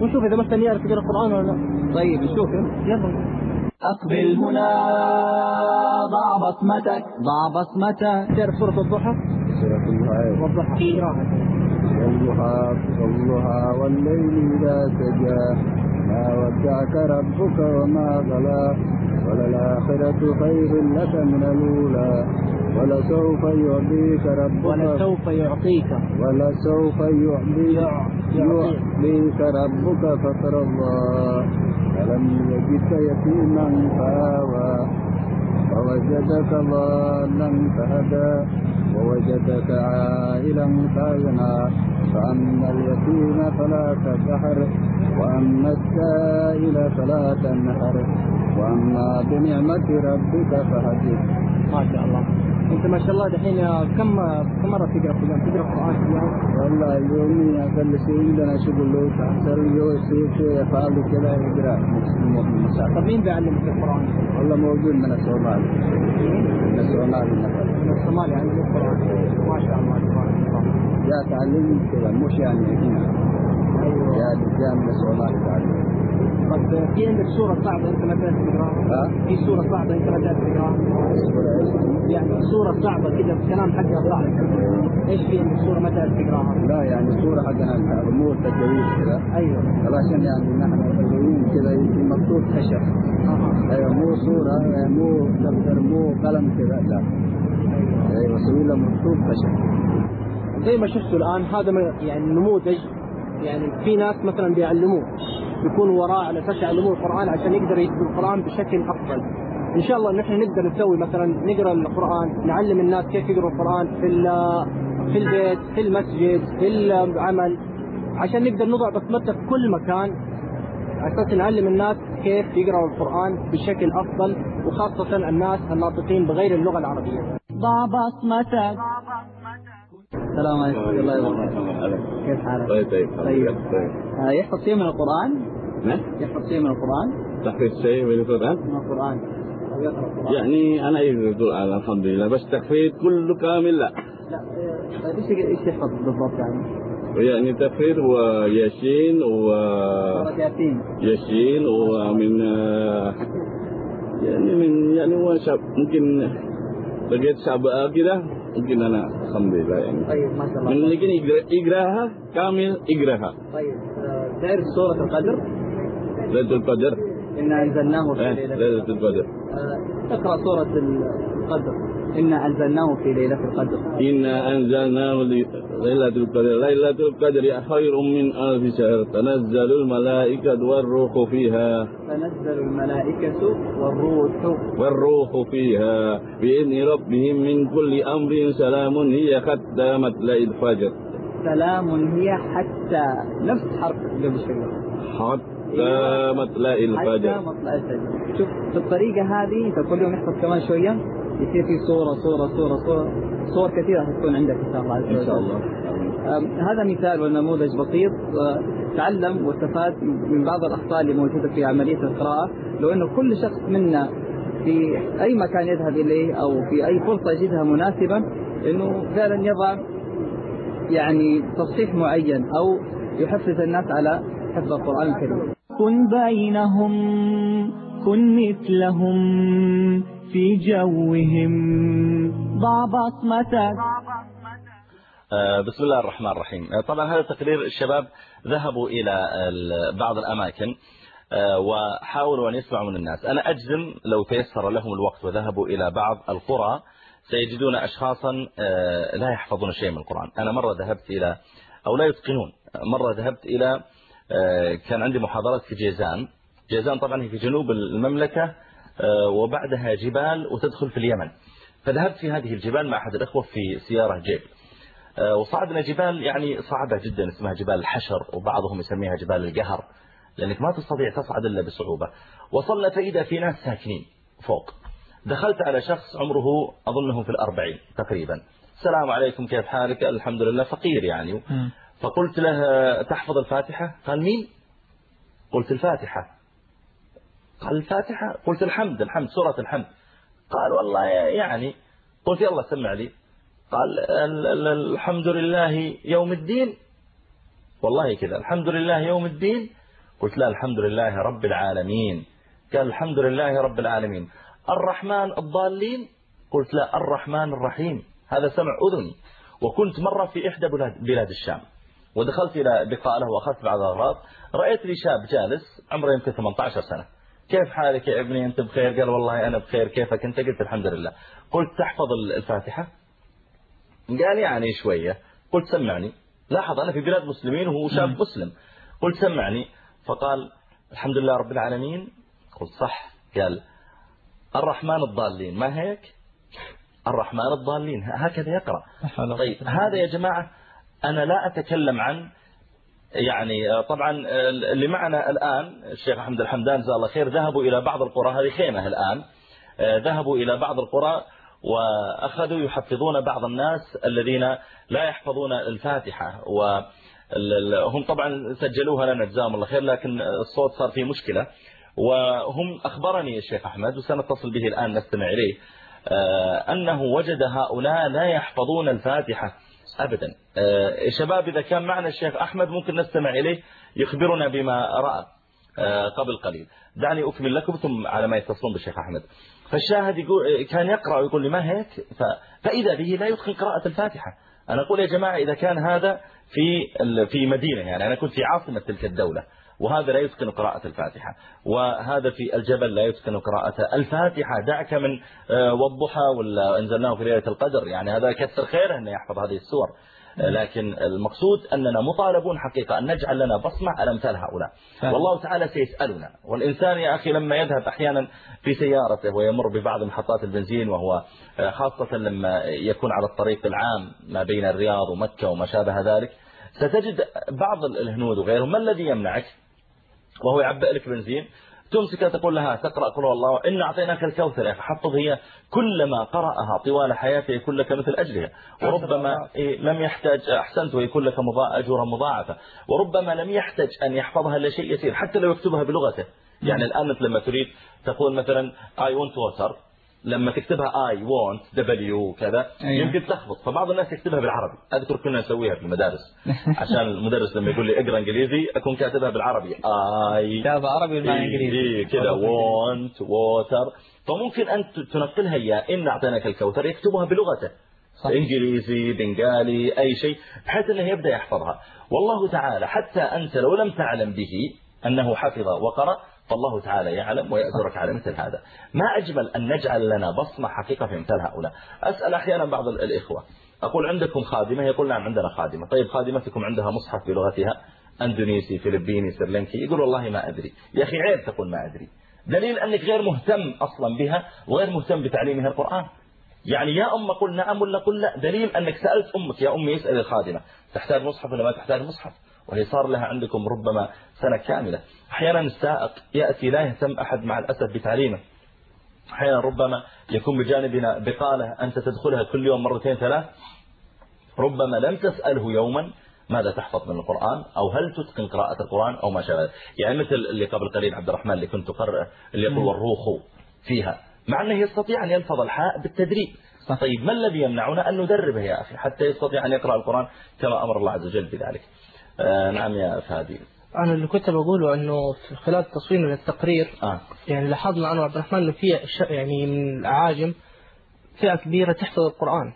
ونشوف إذا مثلا يعرف يقرأ القرآن ولا لا. طيب نشوف يلا. أقبل هنا ضع بصمتك. ضع بصمتك. تعرف سورة الضحى؟ سورة الضحى. والضحى. والضحى والضحى والليل إذا سجى. ما ودعك ربك وما قلى وللآخرة خير لك من الأولى. ولسوف يعطيك ربك. ولسوف يعطيك. ولسوف يعطيك. يعطيك ربك فترضى ألم يجدك يتيما فآوى. ووجدك ضالا فهدى. ووجدك عائلا فأغنى. فأما اليتيم فلا تقهر وأما السائل فلا تنهر. وأما بنعمة ربك فحدث ما شاء الله. أنت ما شاء الله دحين كم كم مرة تقرأ في اليوم تقرأ قرآن في اليوم؟ والله يومي أقل شيء عندنا شغل لو تحصل يو شيء يفعل كذا يقرأ طب مين بيعلمك القرآن؟ والله موجود من الصومال. من الصومال من الصومال يعني القرآن. ما شاء الله تبارك الله. جاء تعلم كذا مش يعني هنا. أيوه. جاء جاء من الصومال تعلم طب في عندك سوره صعبه انت ما تعرف تقراها؟ ها؟ في سوره صعبه انت ما تعرف تقراها؟ يعني صورة صعبة كذا الكلام حقها صعب إيش في عندك صورة ما تعرف تقراها؟ لا يعني صورة حقنا الأمور تجاوز كذا أيوه علشان يعني نحن الحلوين كذا يمكن مكتوب خشب أها أيوه مو صورة مو دفتر مو قلم كذا لا أيوه سوي له مكتوب خشب زي ما شفتوا الآن هذا يعني نموذج يعني في ناس مثلا بيعلموه يكون وراه على أساس يعلموه القرآن عشان يقدر يكتب القرآن بشكل أفضل. إن شاء الله نحن نقدر نسوي مثلا نقرأ القرآن نعلم الناس كيف يقروا القرآن في في البيت في المسجد في العمل عشان نقدر نضع بصمتنا في كل مكان أساس نعلم الناس كيف يقرأوا القرآن بشكل أفضل وخاصة الناس الناطقين بغير اللغة العربية. ضع بصمتك السلام عليكم ورحمة الله وبركاته. كيف حالك؟ طيب طيب طيب. طيب آه، يحفظ شيء من القرآن؟ نعم يحفظ شيء من القرآن؟ تحفيظ شيء من القرآن من القرآن. القرآن. يعني أنا أعرف القرآن الحمد لله بس تحفيظ كله كامل لا لا آه، طيب إيش إيش يحفظ بالضبط يعني؟ يعني تحفيظ وياسين و. ياسين ومن آه، يعني من يعني هو شاب ممكن لقيت شعب كده ممكن أنا الحمد لله يعني طيب ما شاء من الله. لكن يقرأ- يقراها كامل إنا أنزلناه في ليلة ليلة القدر. اقرأ سورة القدر. إنا أنزلناه في ليلة القدر. إنا أنزلناه لي- ليلة القدر. ليلة القدر خير من ألف شهر. تنزل الملائكة والروح فيها. تنزل الملائكة والروح. والروح فيها. بإذن ربهم من كل أمر سلام هي حتى مطلع الفجر سلام هي حتى نفس حرف قبل شوي حتى مطلع حتى الفجر مطلع الفجر شوف بالطريقة هذه انت كل يوم يحفظ كمان شوية يصير في صورة صورة صورة صورة صور كثيرة حتكون عندك إن شاء الله عز إن شاء وجل. الله هذا مثال ونموذج بسيط. أه، تعلم واستفاد من بعض الأخطاء اللي موجودة في عملية القراءة. لو أنه كل شخص منا في أي مكان يذهب إليه أو في أي فرصة يجدها مناسبة أنه فعلا يضع يعني تصحيح معين أو يحفز الناس على حفظ القرآن الكريم. كن بينهم كن مثلهم في جوهم. ضع بصمتك. آه، بسم الله الرحمن الرحيم. آه، طبعا هذا تقرير الشباب ذهبوا إلى بعض الأماكن آه، وحاولوا أن يسمعوا من الناس. أنا أجزم لو تيسر لهم الوقت وذهبوا إلى بعض القرى سيجدون أشخاصا لا يحفظون شيء من القرآن. أنا مرة ذهبت إلى أو لا يتقنون مرة ذهبت إلى كان عندي محاضرات في جيزان. جيزان طبعا هي في جنوب المملكة آه، وبعدها جبال وتدخل في اليمن. فذهبت في هذه الجبال مع أحد الأخوة في سيارة جيب. آه، وصعدنا جبال يعني صعبة جدا اسمها جبال الحشر وبعضهم يسميها جبال القهر لأنك ما تستطيع تصعد إلا بصعوبة. وصلنا فإذا في ناس ساكنين فوق. دخلت على شخص عمره أظنه في الأربعين تقريبا. السلام عليكم كيف حالك؟ الحمد لله فقير يعني. فقلت له تحفظ الفاتحة؟ قال مين؟ قلت الفاتحة. قال الفاتحة؟ قلت الحمد الحمد سورة الحمد. قال والله يعني قلت يلا سمع لي. قال ال- ال- الحمد لله يوم الدين. والله كذا الحمد لله يوم الدين. قلت لا الحمد لله رب العالمين. قال الحمد لله رب العالمين. الرحمن الضالين؟ قلت لا الرحمن الرحيم. هذا سمع أذني. وكنت مرة في إحدى بلاد الشام. ودخلت إلى لقاء له وأخذت بعض الأغراض. رأيت لي شاب جالس عمره يمكن 18 سنة. كيف حالك يا ابني؟ أنت بخير؟ قال والله أنا بخير. كيفك؟ أنت قلت الحمد لله. قلت تحفظ الفاتحة؟ قال يعني شوية. قلت سمعني. لاحظ أنا في بلاد مسلمين وهو شاب مسلم. قلت سمعني. فقال الحمد لله رب العالمين. قلت صح. قال الرحمن الضالين. ما هيك؟ الرحمن الضالين. هكذا يقرأ. طيب هذا يا جماعة أنا لا أتكلم عن يعني طبعا اللي معنا الآن الشيخ أحمد الحمدان جزاه الله خير ذهبوا إلى بعض القرى هذه خيمة الآن ذهبوا إلى بعض القرى وأخذوا يحفظون بعض الناس الذين لا يحفظون الفاتحة وهم طبعا سجلوها لنا جزاهم الله خير لكن الصوت صار فيه مشكلة. وهم أخبرني الشيخ أحمد وسنتصل به الآن نستمع إليه أنه وجد هؤلاء لا يحفظون الفاتحة. أبدا. شباب إذا كان معنا الشيخ أحمد ممكن نستمع إليه. يخبرنا بما رأى قبل قليل. دعني أكمل لكم ثم على ما يتصلون بالشيخ أحمد. فالشاهد يقول كان يقرأ ويقول لي ما هيك؟ فإذا به لا يتقن قراءة الفاتحة. أنا أقول يا جماعة إذا كان هذا في في مدينة يعني أنا كنت في عاصمة تلك الدولة وهذا لا يتقن قراءة الفاتحة. وهذا في الجبل لا يتقن قراءة الفاتحة. دعك من والضحى ولا أنزلناه في ليلة القدر. يعني هذا كثر خيره أنه يحفظ هذه السور. لكن المقصود أننا مطالبون حقيقة أن نجعل لنا بصمة على أمثال هؤلاء. والله تعالى سيسألنا. والإنسان يا أخي لما يذهب أحيانا في سيارته ويمر ببعض محطات البنزين وهو خاصة لما يكون على الطريق العام ما بين الرياض ومكة وما شابه ذلك ستجد بعض الهنود وغيرهم ما الذي يمنعك؟ وهو يعبئ لك بنزين. تمسكها تقول لها تقرأ قل الله إن أعطيناك الكوثر. يا أخي حفظ هي كلما قرأها طوال حياته يكون لك مثل أجرها وربما إيه لم يحتاج أحسنت ويكون لك أجورا مضاعفة. وربما لم يحتاج أن يحفظها لشيء يسير حتى لو يكتبها بلغته. يعني الآن مثل لما تريد تقول مثلا I want water. لما تكتبها I want W كذا أيوة. يمكن تلخبط. فبعض الناس يكتبها بالعربي. أذكر كنا نسويها في المدارس. عشان المدرس لما يقول لي اقرأ إنجليزي أكون كاتبها بالعربي. I كتاب عربي بالمعنى إنجليزي. كذا want water. فممكن أن تنقلها يا إن أعطيناك الكوثر يكتبها بلغته. صح. إنجليزي بنغالي أي شيء بحيث أنه يبدأ يحفظها. والله تعالى حتى أنت لو لم تعلم به أنه حفظ وقرأ فالله تعالى يعلم ويأجرك على مثل هذا. ما أجمل أن نجعل لنا بصمة حقيقة في مثل هؤلاء. أسأل أحيانا بعض الإخوة. أقول عندكم خادمة؟ يقول نعم عندنا خادمة. طيب خادمتكم عندها مصحف بلغتها؟ أندونيسي فلبيني سريلانكي يقول والله ما أدري. يا أخي عيب تقول ما أدري. دليل أنك غير مهتم أصلا بها وغير مهتم بتعليمها القرآن. يعني يا أم قل نعم ولا قل لا دليل أنك سألت أمك يا أمي يسأل الخادمة. تحتاج مصحف ولا ما تحتاج مصحف؟ وهي صار لها عندكم ربما سنة كاملة. أحيانا السائق يأتي لا يهتم أحد مع الأسف بتعليمه. أحيانا ربما يكون بجانبنا بقالة أنت تدخلها كل يوم مرتين ثلاث. ربما لم تسأله يوما ماذا تحفظ من القرآن أو هل تتقن قراءة القرآن أو ما شابه. يعني مثل اللي قبل قليل عبد الرحمن اللي كنت أقرأ اللي يقول والروخ فيها. مع أنه يستطيع أن يلفظ الحاء بالتدريب. طيب ما الذي يمنعنا أن ندربه يا أخي حتى يستطيع أن يقرأ القرآن كما أمر الله عز وجل بذلك؟ آه نعم يا فادي أنا اللي كنت بقوله أنه في خلال تصوير للتقرير آه. يعني لاحظنا أنا وعبد الرحمن أنه في يعني من الأعاجم فئة كبيرة تحفظ القرآن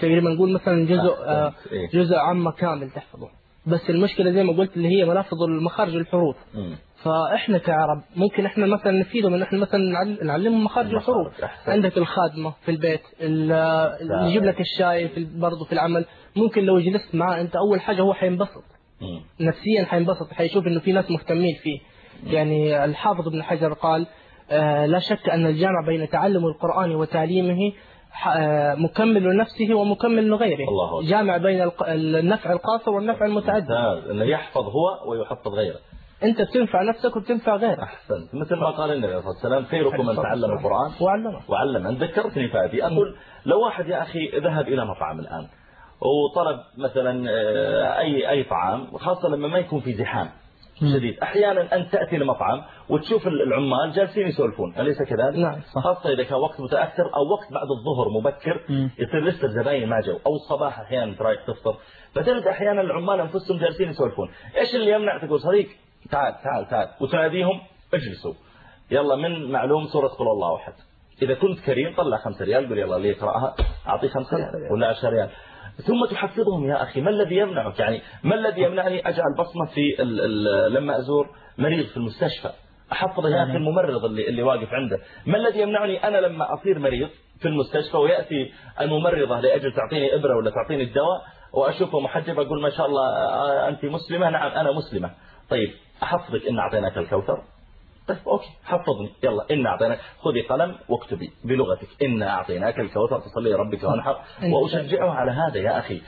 تقريبا نقول مثلا جزء آه أحسنت. إيه. جزء عامة كامل تحفظه بس المشكلة زي ما قلت اللي هي ملافظ المخارج الحروف مم. فإحنا كعرب ممكن إحنا مثلا نفيدهم ان إحنا مثلا نعل- نعلمهم مخارج الحروف. عندك الخادمة في البيت يجيب لك الشاي في برضه في العمل ممكن لو جلست معاه أنت أول حاجة هو حينبسط. نفسيا حينبسط حيشوف إنه في ناس مهتمين فيه. يعني الحافظ ابن حجر قال آه، لا شك أن الجامع بين تعلم القرآن وتعليمه آه، مكمل لنفسه ومكمل لغيره. الله. جامع بين النفع القاصر والنفع المتعدد. انه يحفظ هو ويحفظ غيره. أنت بتنفع نفسك وبتنفع غيرك. أحسنت. مثل ما قال النبي صلى الله عليه وسلم خيركم من تعلم القرآن وعلمه. وعلم أن ذكرتني فادي أقول لو واحد يا أخي ذهب إلى مطعم الآن وطلب مثلا آه، أي أي طعام خاصة لما ما يكون في زحام شديد. أحيانا أنت تأتي لمطعم وتشوف العمال جالسين يسولفون أليس كذلك؟ نعم، صح. خاصة إذا كان وقت متأخر أو وقت بعد الظهر مبكر. يصير لسه الزباين ما جو أو الصباح أحيانا أنت رايح تفطر. فتجد أحيانا العمال أنفسهم جالسين يسولفون. إيش اللي يمنع؟ تقول صديق تعال تعال تعال. وتناديهم اجلسوا. يلا من معلوم سورة قل الله أحد. إذا كنت كريم طلع خمسة ريال قل يلا اللي يقرأها أعطيه خمسة ريال. ولا عشرة ريال. ثم تحفظهم يا أخي. ما الذي يمنعك؟ يعني ما الذي يمنعني أجعل بصمة في ال ال لما أزور مريض في المستشفى؟ أحفظ يا أخي الممرض اللي, اللي واقف عنده. ما الذي يمنعني أنا لما أصير مريض في المستشفى ويأتي الممرضة لأجل تعطيني إبرة ولا تعطيني الدواء وأشوفه محجب أقول ما شاء الله آه، أنت مسلمة؟ نعم أنا مسلمة. طيب أحفظك إن أعطيناك الكوثر. طيب أوكي حفظني. يلا إن أعطيناك. خذي قلم واكتبي بلغتك. إن أعطيناك الكوثر تصلي ربك وانحر وأشجعه على هذا يا أخي.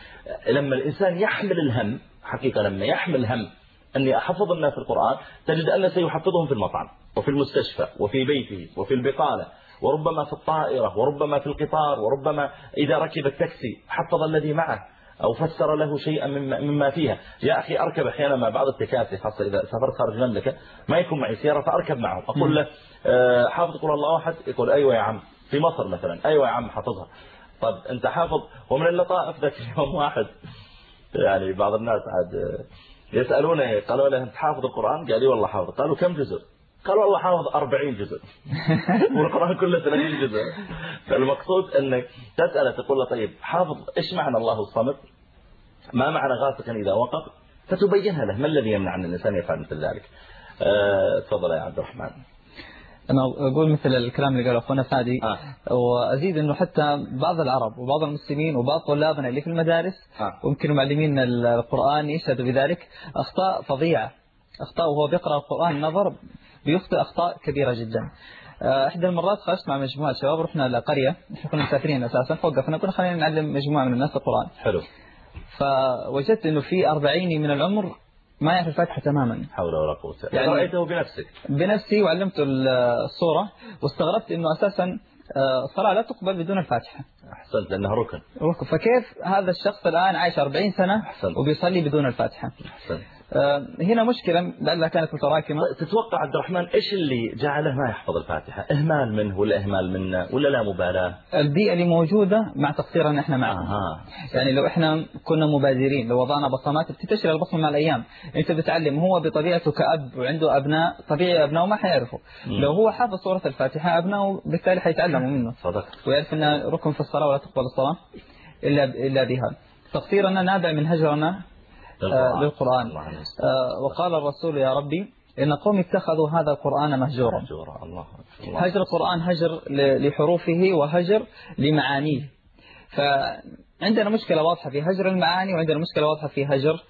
لما الإنسان يحمل الهم حقيقة لما يحمل هم أني أحفظ الناس القرآن تجد أن سيحفظهم في المطعم وفي المستشفى وفي بيته وفي البقالة وربما في الطائرة وربما في القطار وربما إذا ركب التاكسي حفظ الذي معه. أو فسر له شيئا مما, فيها. يا أخي أركب أحيانا مع بعض التكاسي خاصة إذا سافرت خارج المملكة ما يكون معي سيارة فأركب معه أقول له آه، حافظ قول الله أحد؟ يقول أيوة يا عم. في مصر مثلا. أيوة يا عم حافظها. طب أنت حافظ؟ ومن اللطائف ذاك اليوم واحد. يعني بعض الناس عاد آه، يسألونه قالوا له أنت حافظ القرآن؟ قال لي والله حافظ. قالوا كم جزء؟ قال والله حافظ 40 جزء. والقرآن كله 30 جزء. فالمقصود أنك تسأله تقول له طيب حافظ إيش معنى الله الصمد؟ ما معنى غاسقا إذا وقف؟ فتبينها له. ما الذي يمنع أن الإنسان يفعل مثل ذلك؟ آه، تفضل يا عبد الرحمن. أنا أقول مثل الكلام اللي قاله أخونا فادي آه. وأزيد أنه حتى بعض العرب وبعض المسلمين وبعض طلابنا اللي في المدارس آه. ويمكن معلمين القرآن يشهدوا بذلك أخطاء فظيعة. أخطاء وهو بيقرأ القرآن نظر بيخطئ أخطاء كبيرة جدا. آه، إحدى المرات خرجت مع مجموعة شباب رحنا لقرية إحنا كنا مسافرين أساسا فوقفنا قلنا خلينا نعلم مجموعة من الناس القرآن. حلو. فوجدت أنه في أربعيني من العمر ما يعرف الفاتحة تماما. حول ولا قوة يعني رأيته بنفسك. بنفسي وعلمته الصورة واستغربت أنه أساسا آه، الصلاة لا تقبل بدون الفاتحة. أحسنت لأنها ركن. ركن. فكيف هذا الشخص الآن عايش 40 سنة أحسنت. وبيصلي بدون الفاتحة؟ أحسنت. آه، هنا مشكلة لأنها كانت متراكمة. تتوقع عبد الرحمن إيش اللي جعله ما يحفظ الفاتحة؟ إهمال منه ولا إهمال منا ولا لا مبالاة؟ البيئة اللي موجودة مع تقصيرنا إحنا معها آها. يعني لو إحنا كنا مبادرين لو وضعنا بصمات بتنتشر البصمة مع الأيام. أنت بتعلم هو بطبيعته كأب وعنده أبناء طبيعي أبنائه ما حيعرفوا. لو هو حافظ سورة الفاتحة أبنائه بالتالي حيتعلموا منه. صدقت ويعرف أنها ركن في الصلاة ولا تقبل الصلاة إلا إلا بها. تقصيرنا نابع من هجرنا آه، للقرآن. المستعان. آه، وقال الرسول يا ربي لأن قوم اتخذوا هذا القرآن مهجورا. مهجورا. الله. هجر القرآن هجر لحروفه وهجر لمعانيه. فعندنا مشكلة واضحة في هجر المعاني وعندنا مشكلة واضحة في هجر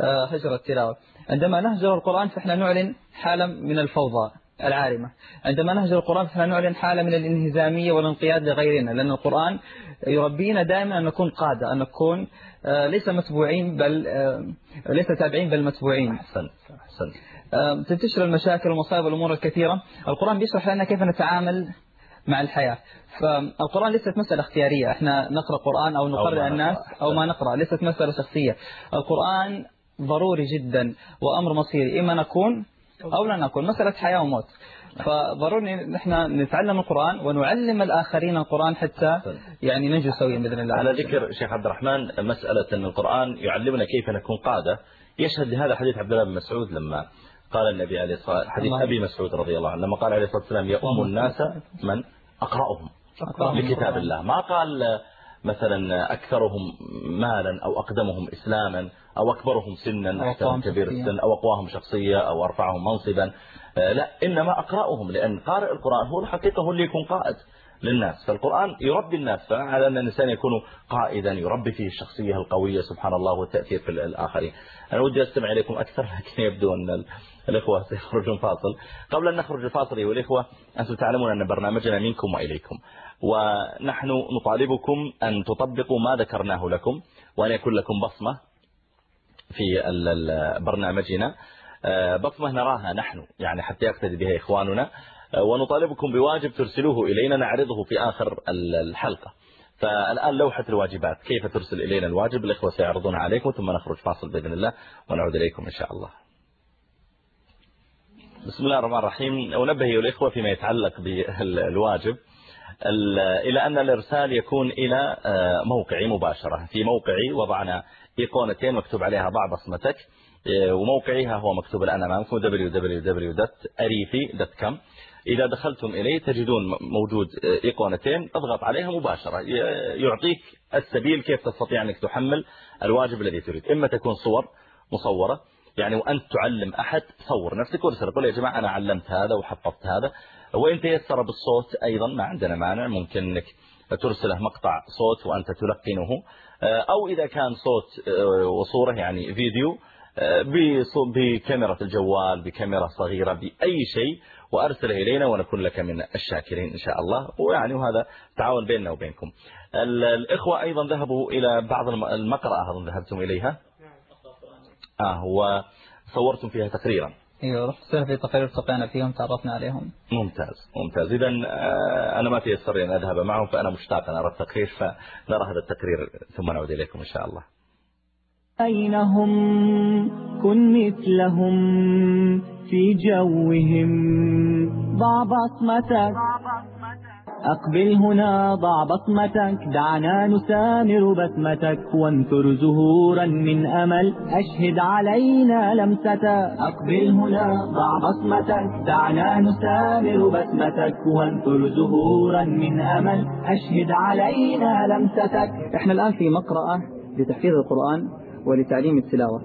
آه، هجر التلاوة. عندما نهجر القرآن فإحنا نعلن حالة من الفوضى العارمة. عندما نهجر القرآن فإحنا نعلن حالة من الانهزامية والانقياد لغيرنا لأن القرآن يربينا دائما أن نكون قادة أن نكون آه، ليس متبوعين بل آه، ليس تابعين بل متبوعين. أحسنت أحسنت. آه، تنتشر المشاكل والمصائب والأمور الكثيرة. القرآن بيشرح لنا كيف نتعامل مع الحياة. فالقرآن ليست مسألة اختيارية. إحنا نقرأ قرآن أو نقرأ. الناس أو ما نقرأ. ليست مسألة شخصية. القرآن ضروري جدا وأمر مصيري. إما نكون أو لا نكون. مسألة حياة وموت. فضروري نحن نتعلم القرآن ونعلم الآخرين القرآن حتى يعني ننجو سويا بإذن الله على ذكر شيخ عبد الرحمن مسألة أن القرآن يعلمنا كيف نكون قادة يشهد لهذا حديث عبد الله بن مسعود لما قال النبي عليه الصلاة والسلام حديث. أبي مسعود رضي الله عنه لما قال عليه الصلاة والسلام يؤم الناس من أقرأهم لكتاب. الله ما قال مثلا أكثرهم مالا أو أقدمهم إسلاما أو أكبرهم سنا أو كبير. السن أو أقواهم شخصية أو أرفعهم منصبا لا إنما أقرأهم لأن قارئ القرآن هو الحقيقة هو اللي يكون قائد للناس. فالقرآن يربي الناس فعلى أن الإنسان يكون قائدا يربي فيه الشخصية القوية سبحان الله والتأثير في الآخرين. أنا ودي أستمع إليكم أكثر لكن يبدو أن ال- الإخوة سيخرجون فاصل. قبل أن نخرج الفاصل أيها الإخوة أنتم تعلمون أن برنامجنا منكم وإليكم. ونحن نطالبكم أن تطبقوا ما ذكرناه لكم وأن يكون لكم بصمة في برنامجنا. آه، بصمة نراها نحن يعني حتى يقتدي بها إخواننا. آه، ونطالبكم بواجب ترسلوه إلينا نعرضه في آخر ال- الحلقة. فالآن لوحة الواجبات كيف ترسل إلينا الواجب؟ الإخوة سيعرضونها عليكم ثم نخرج فاصل بإذن الله ونعود إليكم إن شاء الله. بسم الله الرحمن الرحيم. أنبه الإخوة فيما يتعلق بالواجب. ال- إلى أن الإرسال يكون إلى آه، موقعي مباشرة. في موقعي وضعنا إيقونتين مكتوب عليها ضع بصمتك. آه، وموقعي ها هو مكتوب الآن أمامكم www.arifi.com إذا دخلتم إليه تجدون موجود آه، إيقونتين اضغط عليها مباشرة. ي- يعطيك السبيل كيف تستطيع أنك تحمل الواجب الذي تريد. إما تكون صور مصورة يعني وأنت تعلم أحد صور نفسك وارسل قل يا جماعة أنا علمت هذا وحفظت هذا. وإن تيسر بالصوت أيضا ما عندنا مانع ممكن أنك ترسله مقطع صوت وأنت تلقنه. آه، أو إذا كان صوت آه، وصورة يعني فيديو آه، بكاميرا الجوال بكاميرا صغيرة بأي شيء وأرسله إلينا ونكون لك من الشاكرين إن شاء الله. ويعني وهذا تعاون بيننا وبينكم. ال- الإخوة أيضا ذهبوا إلى بعض الم- المقرأة أظن ذهبتم إليها. آه وصورتم فيها تقريرا. أيوه رحت في تقارير التقينا فيهم تعرفنا عليهم. ممتاز ممتاز. إذا آه، أنا ما تيسر أن أذهب معهم فأنا مشتاق أن أرى التقرير فنرى هذا التقرير ثم نعود إليكم إن شاء الله. بينهم كن مثلهم في جوهم. ضع بصمتك أقبل هنا ضع بصمتك دعنا نسامر بسمتك وانثر زهورا من أمل. أشهد علينا لمستك أقبل هنا ضع بصمتك دعنا نسامر بسمتك وانثر زهورا من أمل. أشهد علينا لمستك. إحنا الآن في مقرأة لتحفيظ القرآن. ولتعليم التلاوة.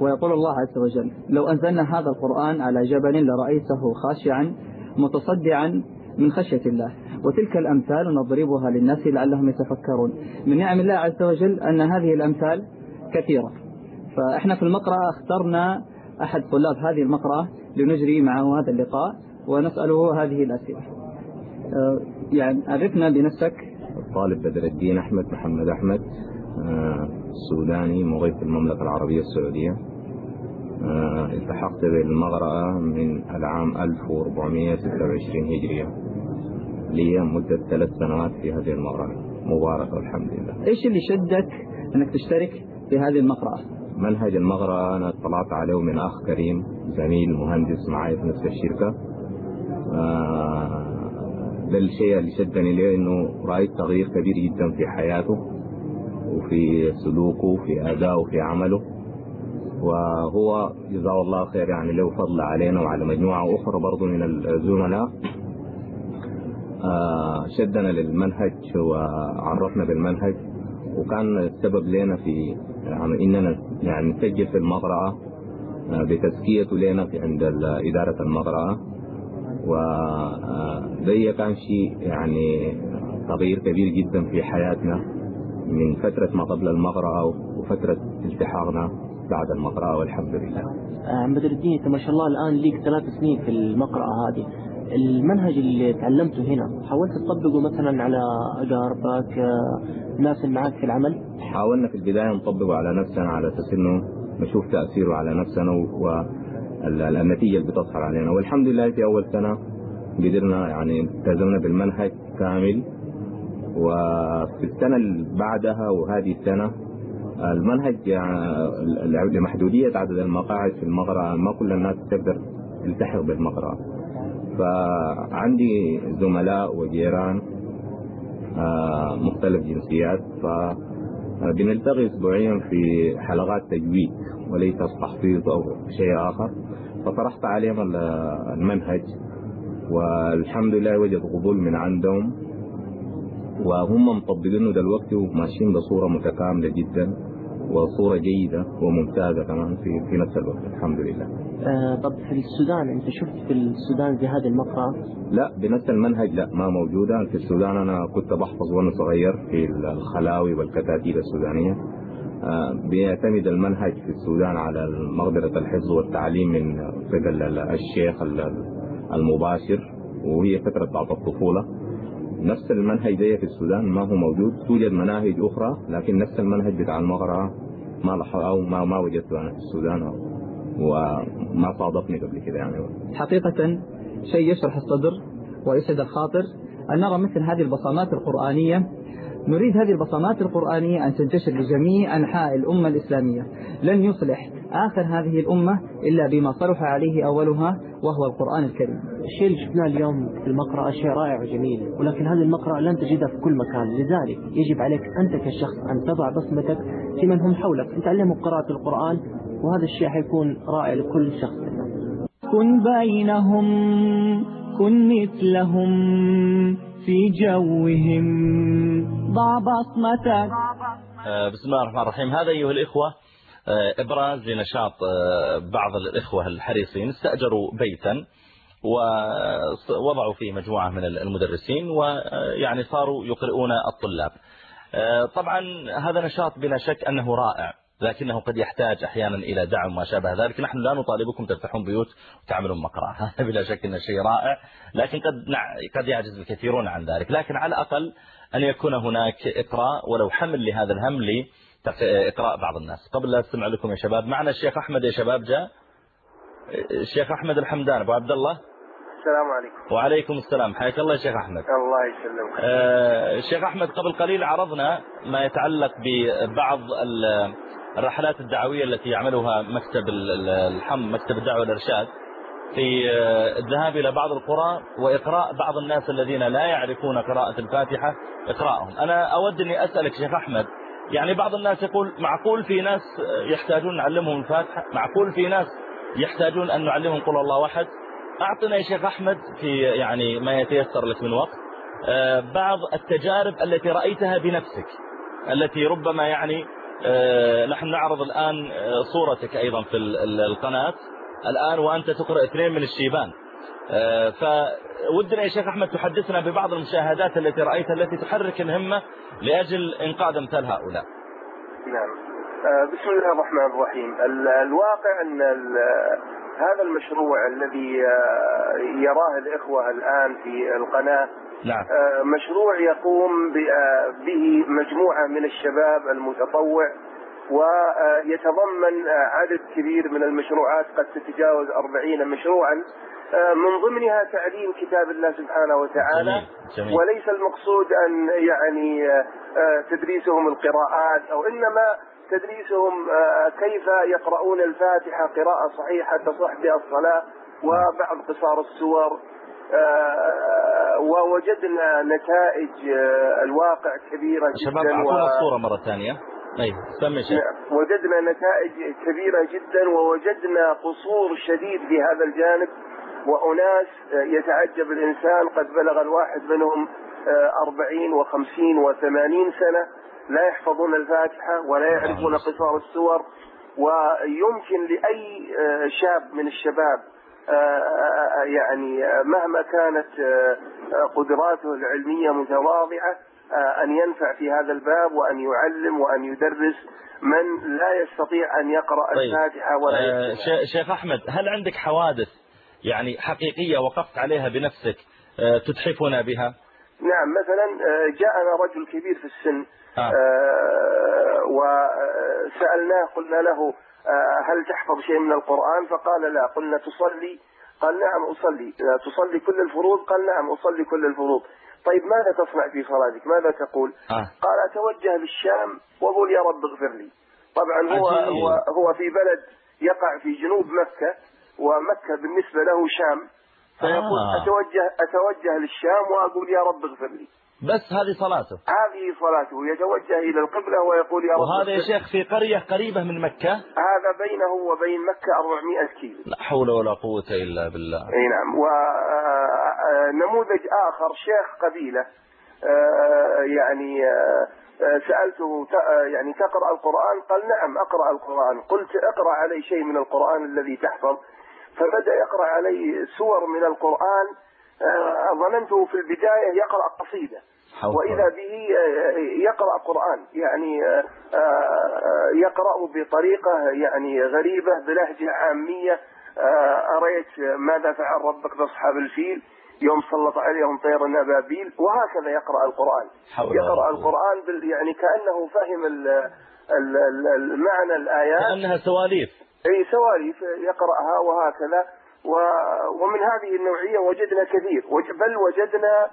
ويقول الله عز وجل لو أنزلنا هذا القرآن على جبل لرأيته خاشعا متصدعا من خشية الله. وتلك الأمثال نضربها للناس لعلهم يتفكرون. من نعم الله عز وجل أن هذه الأمثال كثيرة. فإحنا في المقرأة اخترنا أحد طلاب هذه المقرأة لنجري معه هذا اللقاء ونسأله هذه الأسئلة. أه، يعني عرفنا بنفسك. الطالب بدر الدين أحمد محمد أحمد. آه، سوداني مغيث المملكة العربية السعودية. آه، التحقت بالمغرأة من العام 1426 هجرية. لي مدة ثلاث سنوات في هذه المغرأة مبارك والحمد لله. إيش اللي شدك أنك تشترك في هذه المقرأة منهج المغرأة أنا اطلعت عليه من أخ كريم. زميل مهندس معي في نفس الشركة. آه، ده الشيء اللي شدني ليه؟ إنه رأيت تغيير كبير جدا في حياته. وفي سلوكه وفي أدائه وفي عمله. وهو جزاه الله خير يعني له فضل علينا وعلى مجموعة أخرى برضو من الزملاء. آه، شدنا للمنهج وعرفنا بالمنهج. وكان السبب لنا في يعني إننا يعني نسجل في المقرأة بتزكيته لنا في عند إدارة المقرأة وده كان شيء يعني تغيير كبير جدا في حياتنا. من فترة ما قبل المقرأة وفترة التحاقنا بعد المقرأة والحمد لله. عم بدر الدين أنت ما شاء الله الآن ليك ثلاث سنين في المقرأة هذه. المنهج اللي تعلمته هنا حاولت تطبقه مثلا على اقاربك آه، اللي معك في العمل؟ حاولنا في البداية نطبقه على نفسنا على أساس إنه نشوف تأثيره على نفسنا والنتيجة اللي بتظهر علينا. والحمد لله في أول سنة قدرنا يعني التزمنا بالمنهج كامل. وفي السنة اللي بعدها وهذه السنة المنهج يعني لمحدودية عدد المقاعد في المقرأة ما كل الناس تقدر تلتحق بالمقرأة. فعندي زملاء وجيران آه، مختلف جنسيات فبنلتقي اسبوعيا في حلقات تجويد وليس تحفيظ أو شيء آخر. فطرحت عليهم المنهج والحمد لله وجد قبول من عندهم. وهم مطبقينه دلوقتي وماشيين بصورة متكاملة جدا وصورة جيدة وممتازة كمان في في نفس الوقت الحمد لله. آه طب في السودان أنت شفت في السودان زي هذه المقرأة؟ لا بنفس المنهج لا ما موجودة في السودان أنا كنت بحفظ وأنا صغير في الخلاوي والكتاتيب السودانية آه بيعتمد المنهج في السودان على مقدرة الحفظ والتعليم من قبل الشيخ المباشر وهي فترة بعد الطفولة نفس المنهج ده في السودان ما هو موجود توجد مناهج أخرى لكن نفس المنهج بتاع المقرأة ما لح أو ما ما وجدته أنا في السودان وما صادفني قبل كده يعني. حقيقة شيء يشرح الصدر ويسعد الخاطر. أن نرى مثل هذه البصمات القرآنية نريد هذه البصمات القرآنية أن تنتشر لجميع أنحاء الأمة الإسلامية. لن يصلح آخر هذه الأمة إلا بما صلح عليه أولها وهو القرآن الكريم. الشيء اللي شفناه اليوم في المقرأة شيء رائع وجميل ولكن هذه المقرأة لن تجدها في كل مكان. لذلك يجب عليك أنت كشخص أن تضع بصمتك في من هم حولك. أن تعلمهم قراءة القرآن وهذا الشيء حيكون رائع لكل شخص. كن بينهم كن مثلهم. في جوهم. ضع بصمتك آه، بسم الله الرحمن الرحيم. هذا أيها الإخوة آه، إبراز لنشاط آه، بعض الإخوة الحريصين استأجروا بيتا ووضعوا فيه مجموعة من المدرسين ويعني صاروا يقرؤون الطلاب. طبعا هذا نشاط بلا شك أنه رائع. لكنه قد يحتاج أحيانا إلى دعم وما شابه ذلك. نحن لا نطالبكم تفتحون بيوت وتعملون مقرأة. هذا بلا شك أنه شيء رائع. لكن قد قد يعجز الكثيرون عن ذلك. لكن على الأقل أن يكون هناك إقراء ولو حمل لهذا الهم لإقراء بعض الناس. قبل لا استمع لكم يا شباب معنا الشيخ أحمد. يا شباب جاء. الشيخ أحمد الحمدان. أبو عبد الله. السلام عليكم. وعليكم السلام. حياك الله يا شيخ أحمد. الله يسلمك. آه الشيخ أحمد قبل قليل عرضنا ما يتعلق ببعض الرحلات الدعوية التي يعملها مكتب الحم مكتب الدعوة والإرشاد في آه، الذهاب إلى بعض القرى وإقراء بعض الناس الذين لا يعرفون قراءة الفاتحة إقراءهم. أنا أود أني أسألك شيخ أحمد يعني بعض الناس يقول معقول في ناس يحتاجون نعلمهم الفاتحة؟ معقول في ناس يحتاجون أن نعلمهم قل الله واحد أعطنا يا شيخ أحمد في يعني ما يتيسر لك من وقت آه، بعض التجارب التي رأيتها بنفسك التي ربما يعني نحن نعرض الآن آه، صورتك أيضا في القناة. الآن وأنت تقرأ اثنين من الشيبان. آه، فودنا يا شيخ أحمد تحدثنا ببعض المشاهدات التي رأيتها التي تحرك الهمة لأجل إنقاذ أمثال هؤلاء. نعم. بسم الله الرحمن الرحيم. الواقع أن هذا المشروع الذي يراه الإخوة الآن في القناة نعم. آه، مشروع يقوم به مجموعة من الشباب المتطوع ويتضمن عدد كبير من المشروعات قد تتجاوز أربعين مشروعا آه، من ضمنها تعليم كتاب الله سبحانه وتعالى جميل. جميل. وليس المقصود أن يعني آه، تدريسهم القراءات أو إنما تدريسهم كيف يقرؤون الفاتحة قراءة صحيحة تصح بها الصلاة وبعض قصار السور آه، ووجدنا نتائج آه، الواقع كبيرة جدا شباب أعطونا و... الصورة مرة ثانية. أي سمي شيء نعم، وجدنا نتائج كبيرة جدا ووجدنا قصور شديد في هذا الجانب وأناس آه، يتعجب الإنسان قد بلغ الواحد منهم أربعين وخمسين وثمانين سنة لا يحفظون الفاتحة ولا يعرفون قصار السور ويمكن لأي آه، شاب من الشباب آه، آه، يعني آه، مهما كانت آه، آه، قدراته العلمية متواضعة آه، أن ينفع في هذا الباب وأن يعلم وأن يدرس من لا يستطيع أن يقرأ طيب. الفاتحة ولا آه، شيخ أحمد هل عندك حوادث يعني حقيقية وقفت عليها بنفسك آه، تتحفنا بها نعم مثلا آه، جاءنا رجل كبير في السن آه. آه، وسألناه قلنا له آه، هل تحفظ شيء من القرآن؟ فقال لا. قلنا تصلي. قال نعم أصلي. آه، تصلي كل الفروض؟ قال نعم أصلي كل الفروض. طيب ماذا تصنع في صلاتك ماذا تقول؟ آه. قال أتوجه للشام وأقول يا رب اغفر لي. طبعا هو, عجيب. هو, هو في بلد يقع في جنوب مكة ومكة بالنسبة له شام. فيقول آه. أتوجه أتوجه للشام وأقول يا رب اغفر لي. بس هذه صلاته. هذه صلاته. يتوجه إلى القبلة ويقول يا رب وهذا يا. شيخ في قرية قريبة من مكة. هذا بينه وبين مكة 400 كيلو. لا حول ولا قوة إلا بالله. أي نعم. ونموذج آخر شيخ قبيلة آه، يعني آه، آه، سألته ت- آه، يعني تقرأ القرآن؟ قال نعم أقرأ القرآن. قلت اقرأ علي شيء من القرآن الذي تحفظ. فبدأ يقرأ علي سور من القرآن آه، ظننته في البداية يقرأ قصيدة. حول وإذا به آه، يقرأ قرآن. يعني آه، آه، يقرأ بطريقة يعني غريبة بلهجة عامية. آه، أريت ماذا فعل ربك بأصحاب الفيل؟ يوم سلط عليهم طير الأبابيل وهكذا يقرأ القرآن. يقرأ. القرآن بال يعني كأنه فهم ال- ال- ال- المعنى الآيات. كأنها سواليف. إي سواليف يقرأها وهكذا. ومن هذه النوعية وجدنا كثير. بل وجدنا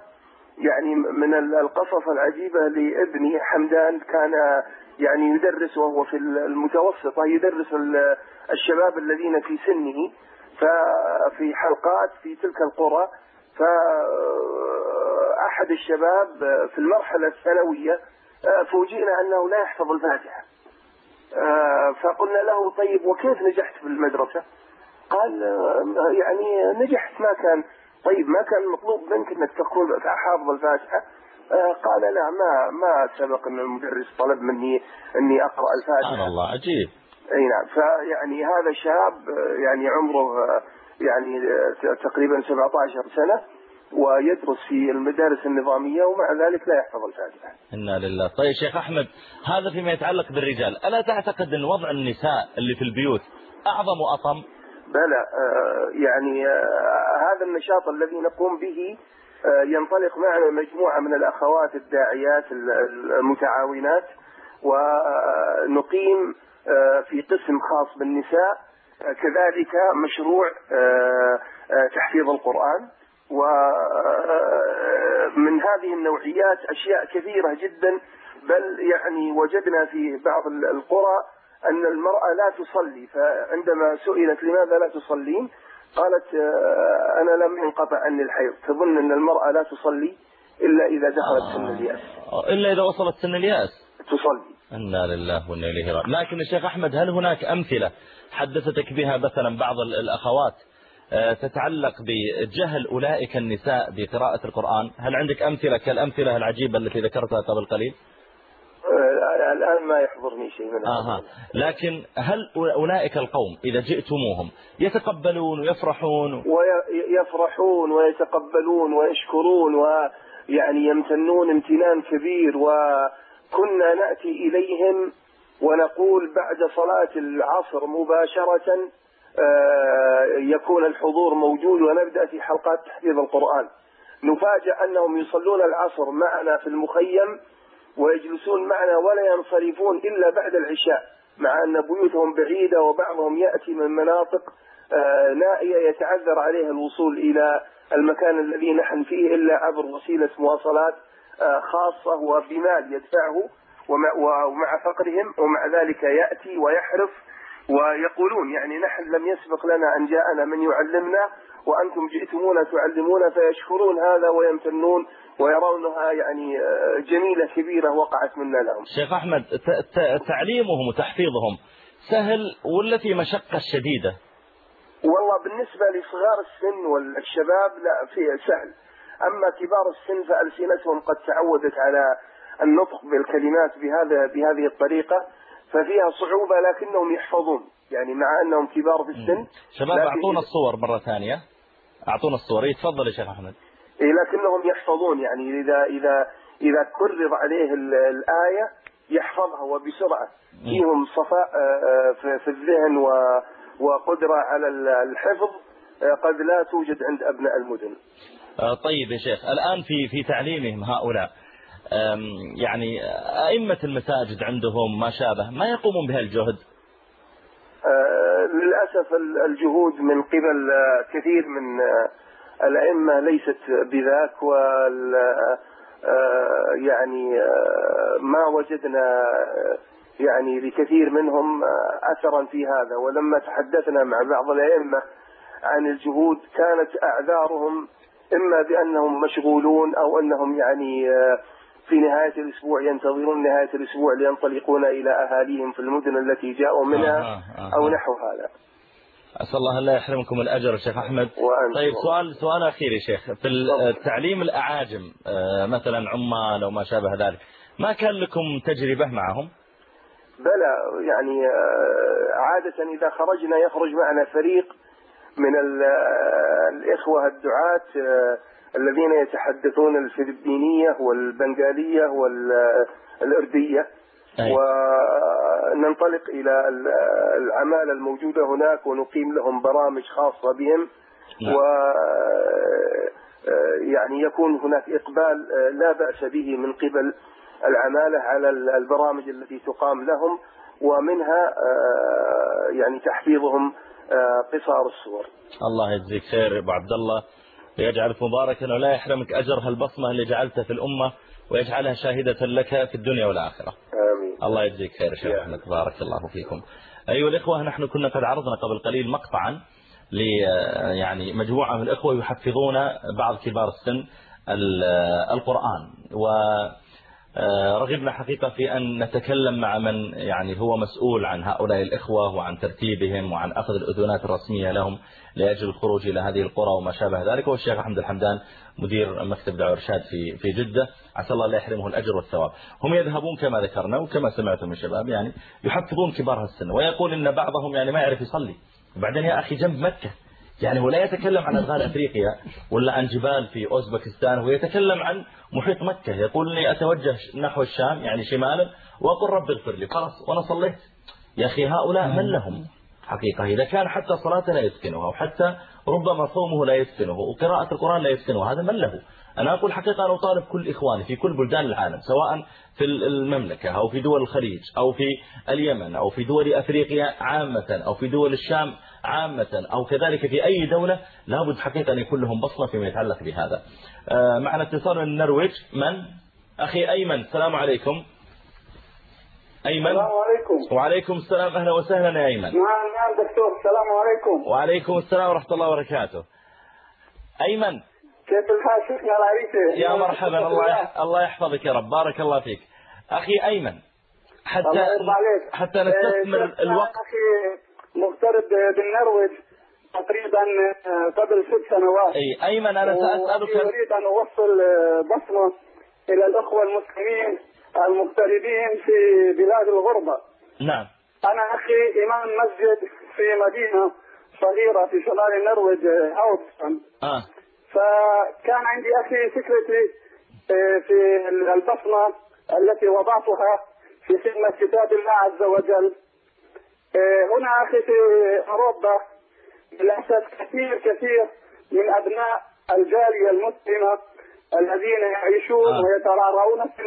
يعني من ال- القصص العجيبة لابني حمدان كان يعني يدرس وهو في المتوسطة يدرس ال- الشباب الذين في سنه ففي حلقات في تلك القرى فأحد الشباب في المرحلة الثانوية فوجئنا أنه لا يحفظ الفاتحة. آه، فقلنا له طيب وكيف نجحت في المدرسة؟ قال يعني نجحت ما كان. طيب ما كان مطلوب منك إنك تكون حافظ الفاتحة؟ آه، قال لا ما ما سبق إن المدرس طلب مني إني أقرأ الفاتحة. سبحان الله عجيب. أي نعم. فيعني هذا شاب يعني عمره يعني تقريبا 17 سنة ويدرس في المدارس النظامية ومع ذلك لا يحفظ الفاتحة. إنا لله. طيب شيخ أحمد هذا فيما يتعلق بالرجال. ألا تعتقد أن وضع النساء اللي في البيوت أعظم وأطم؟ بلى آه، يعني آه، هذا النشاط الذي نقوم به آه، ينطلق معنا مجموعة من الأخوات الداعيات ال- المتعاونات ونقيم في قسم خاص بالنساء كذلك مشروع تحفيظ القرآن. ومن هذه النوعيات أشياء كثيرة جدا بل يعني وجدنا في بعض ال- القرى أن المرأة لا تصلي فعندما سئلت لماذا لا تصلين قالت آه، أنا لم ينقطع عني الحيض. تظن أن المرأة لا تصلي إلا إذا دخلت سن اليأس. إلا إذا وصلت سن اليأس. تصلي. إنا لله وإنا إليه راجعون. لكن يا شيخ أحمد هل هناك أمثلة حدثتك بها مثلا بعض ال- الأخوات آه، تتعلق بجهل أولئك النساء بقراءة القرآن؟ هل عندك أمثلة كالأمثلة العجيبة التي ذكرتها قبل قليل؟ آه، الآن ما يحضرني شيء من هذا آها. لكن هل أولئك القوم إذا جئتموهم يتقبلون ويفرحون؟ ويفرحون ويتقبلون ويشكرون ويعني يمتنون امتنان كبير وكنا نأتي إليهم ونقول بعد صلاة العصر مباشرة آه، يكون الحضور موجود ونبدأ في حلقات تحفيظ القرآن. نفاجأ أنهم يصلون العصر معنا في المخيم ويجلسون معنا ولا ينصرفون إلا بعد العشاء مع أن بيوتهم بعيدة وبعضهم يأتي من مناطق آه، نائية يتعذر عليه الوصول إلى المكان الذي نحن فيه إلا عبر وسيلة مواصلات آه، خاصة وبمال يدفعه ومع, فقرهم ومع ذلك يأتي ويحرص ويقولون يعني نحن لم يسبق لنا أن جاءنا من يعلمنا وأنتم جئتمونا تعلمونا فيشكرون هذا ويمتنون ويرونها يعني آه، جميلة كبيرة وقعت منا لهم. شيخ أحمد تعليمهم وتحفيظهم سهل ولا في مشقة شديدة؟ والله بالنسبة لصغار السن والشباب لا في سهل. أما كبار السن فألسنتهم قد تعودت على النطق بالكلمات بهذا بهذه الطريقة ففيها صعوبة لكنهم يحفظون. يعني مع أنهم كبار في السن شباب أعطونا الصور مرة ثانية. أعطونا الصور. إيه، تفضل يا شيخ أحمد. إيه لكنهم يحفظون يعني إذا إذا إذا كرر عليه ال- الآية يحفظها وبسرعة. فيهم صفاء آه، آه، في الذهن وقدرة على ال- الحفظ آه، قد لا توجد عند أبناء المدن. طيب يا شيخ الآن في في تعليمهم هؤلاء يعني أئمة المساجد عندهم ما شابه ما يقومون بهالجهد للأسف ال- الجهود من قبل كثير من الأئمة ليست بذاك وال آه، يعني آه، ما وجدنا آه، يعني لكثير منهم أثرا في هذا ولما تحدثنا مع بعض الأئمة عن الجهود كانت أعذارهم إما بأنهم مشغولون أو أنهم يعني في نهاية الأسبوع ينتظرون نهاية الأسبوع لينطلقون إلى أهاليهم في المدن التي جاءوا منها أو. نحو هذا أسأل الله لا يحرمكم الأجر شيخ أحمد. طيب سؤال سؤال أخير يا شيخ. في التعليم الأعاجم آه، مثلا عمال أو ما شابه ذلك ما كان لكم تجربة معهم؟ بلى يعني آه، عادة إذا خرجنا يخرج معنا فريق من آه، الإخوة الدعاة الذين يتحدثون الفلبينية والبنغالية والأردية أي. وننطلق إلى ال- العمالة الموجودة هناك ونقيم لهم برامج خاصة بهم. نعم. و يعني يكون هناك إقبال لا بأس به من قبل العمالة على ال- البرامج التي تقام لهم ومنها يعني تحفيظهم قصار الصور. الله يجزيك خير يا أبو عبد الله. ويجعلك مباركا ولا يحرمك أجر هالبصمة اللي جعلتها في الأمة ويجعلها شاهدة لك في الدنيا والآخرة. الله يجزيك خير يا شيخ أحمد. بارك الله فيكم. أيها الإخوة نحن كنا قد عرضنا قبل قليل مقطعا ل يعني مجموعة من الإخوة يحفظون بعض كبار السن ال- القرآن. و آه، رغبنا حقيقة في أن نتكلم مع من يعني هو مسؤول عن هؤلاء الإخوة وعن ترتيبهم وعن أخذ الأذونات الرسمية لهم لأجل الخروج إلى هذه القرى وما شابه ذلك. والشيخ أحمد الحمدان مدير مكتب دعوة إرشاد في في جدة. عسى الله لا يحرمه الأجر والثواب. هم يذهبون كما ذكرنا وكما سمعتم من الشباب يعني يحفظون كبار السن ويقول إن بعضهم يعني ما يعرف يصلي. وبعدين يا أخي جنب مكة يعني هو لا يتكلم عن أدغال أفريقيا ولا عن جبال في أوزبكستان هو يتكلم عن محيط مكة. يقول لي أتوجه نحو الشام يعني شمالا وأقول رب اغفر لي. خلاص وأنا صليت. يا أخي هؤلاء من لهم؟ حقيقة إذا كان حتى صلاة لا يتقنها وحتى ربما صومه لا يتقنه وقراءة القرآن لا يتقنه هذا من له؟ أنا أقول حقيقة أنا أطالب كل إخواني في كل بلدان العالم سواء في المملكة أو في دول الخليج أو في اليمن أو في دول أفريقيا عامة أو في دول الشام عامة أو كذلك في أي دولة لابد حقيقة أن يكون لهم بصمة فيما يتعلق بهذا. آه، معنا اتصال من النرويج من؟ أخي أيمن السلام عليكم. أيمن؟ السلام عليكم. وعليكم السلام أهلا وسهلا يا أيمن. نعم نعم دكتور السلام عليكم. وعليكم السلام ورحمة الله وبركاته. أيمن كيف الحال شيخنا العريسة يا مرحبا الله يح- الله يحفظك يا رب. بارك الله فيك. أخي أيمن حتى عليك. حتى نستثمر آه، شيخنا الوقت. أخي مغترب بالنرويج تقريبا آه، قبل ست سنوات. أي أيمن أنا سأسألك وأخي أريد أن أوصل آه، بصمة إلى الأخوة المسلمين المغتربين في بلاد الغربة. نعم. أنا أخي إمام مسجد في مدينة صغيرة في شمال النرويج هاوبسون آه. فكان عندي أخي فكرتي آه، في البصمة التي وضعتها في خدمة كتاب الله عز وجل. آه، هنا أخي في أوروبا للأسف كثير كثير من أبناء الجالية المسلمة الذين يعيشون آه. ويترعرعون في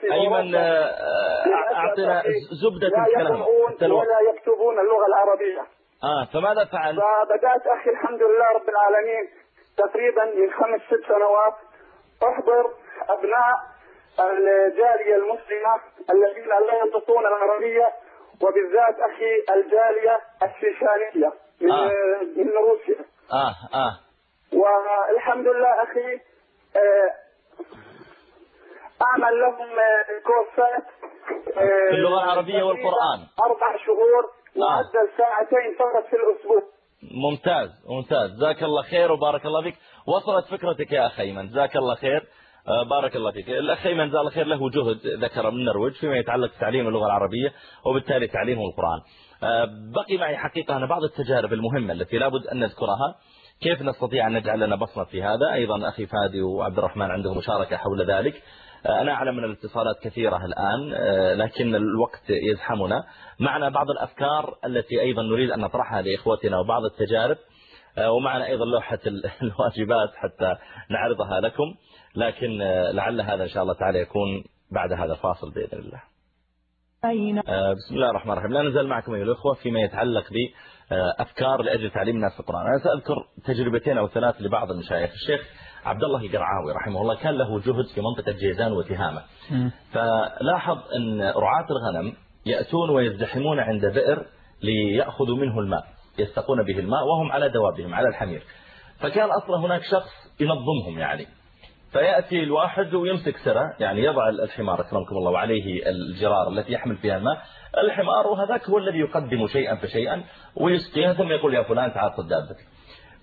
في أيمن آه، أعطنا زبدة لا الكلام. الوقت ولا يكتبون اللغة العربية. آه فماذا فعل؟ فبدأت أخي الحمد لله رب العالمين تقريبا من خمس ست سنوات أحضر أبناء الجالية المسلمة الذين لا ينطقون العربية وبالذات أخي الجالية الشيشانية من, آه. من روسيا آه آه والحمد لله أخي آه، أعمل لهم آه، كورسات آه، في اللغة العربية والقرآن. أربع شهور معدل ساعتين فقط في الأسبوع ممتاز ممتاز. جزاك الله خير وبارك الله فيك. وصلت فكرتك يا أخي أيمن جزاك الله خير. آه، بارك الله فيك. الأخ أيمن جزاه خير له جهد ذكر من النرويج فيما يتعلق بتعليم اللغة العربية وبالتالي تعليمه القرآن. آه، بقي معي حقيقة أنا بعض التجارب المهمة التي لابد أن نذكرها. كيف نستطيع أن نجعل لنا بصمة في هذا؟ أيضا أخي فادي وعبد الرحمن عندهم مشاركة حول ذلك. أنا أعلم من الاتصالات كثيرة الآن لكن الوقت يزحمنا. معنا بعض الأفكار التي أيضا نريد أن نطرحها لإخوتنا وبعض التجارب ومعنا أيضا لوحة الواجبات حتى نعرضها لكم لكن لعل هذا إن شاء الله تعالى يكون بعد هذا الفاصل بإذن الله. بسم الله الرحمن الرحيم. لا نزال معكم أيها الأخوة فيما يتعلق بأفكار لأجل تعليم الناس القرآن. أنا سأذكر تجربتين أو ثلاث لبعض المشايخ. الشيخ عبد الله القرعاوي رحمه الله كان له جهد في منطقة جيزان وتهامة. فلاحظ أن رعاة الغنم يأتون ويزدحمون عند بئر ليأخذوا منه الماء يستقون به الماء وهم على دوابهم على الحمير. فكان أصلا هناك شخص ينظمهم يعني. فيأتي الواحد ويمسك سرة يعني يضع الحمار أكرمكم الله وعليه الجرار التي يحمل فيها الماء. الحمار وهذاك هو الذي يقدم شيئا فشيئا ويسقيها ثم يقول يا فلان تعال خذ دابتك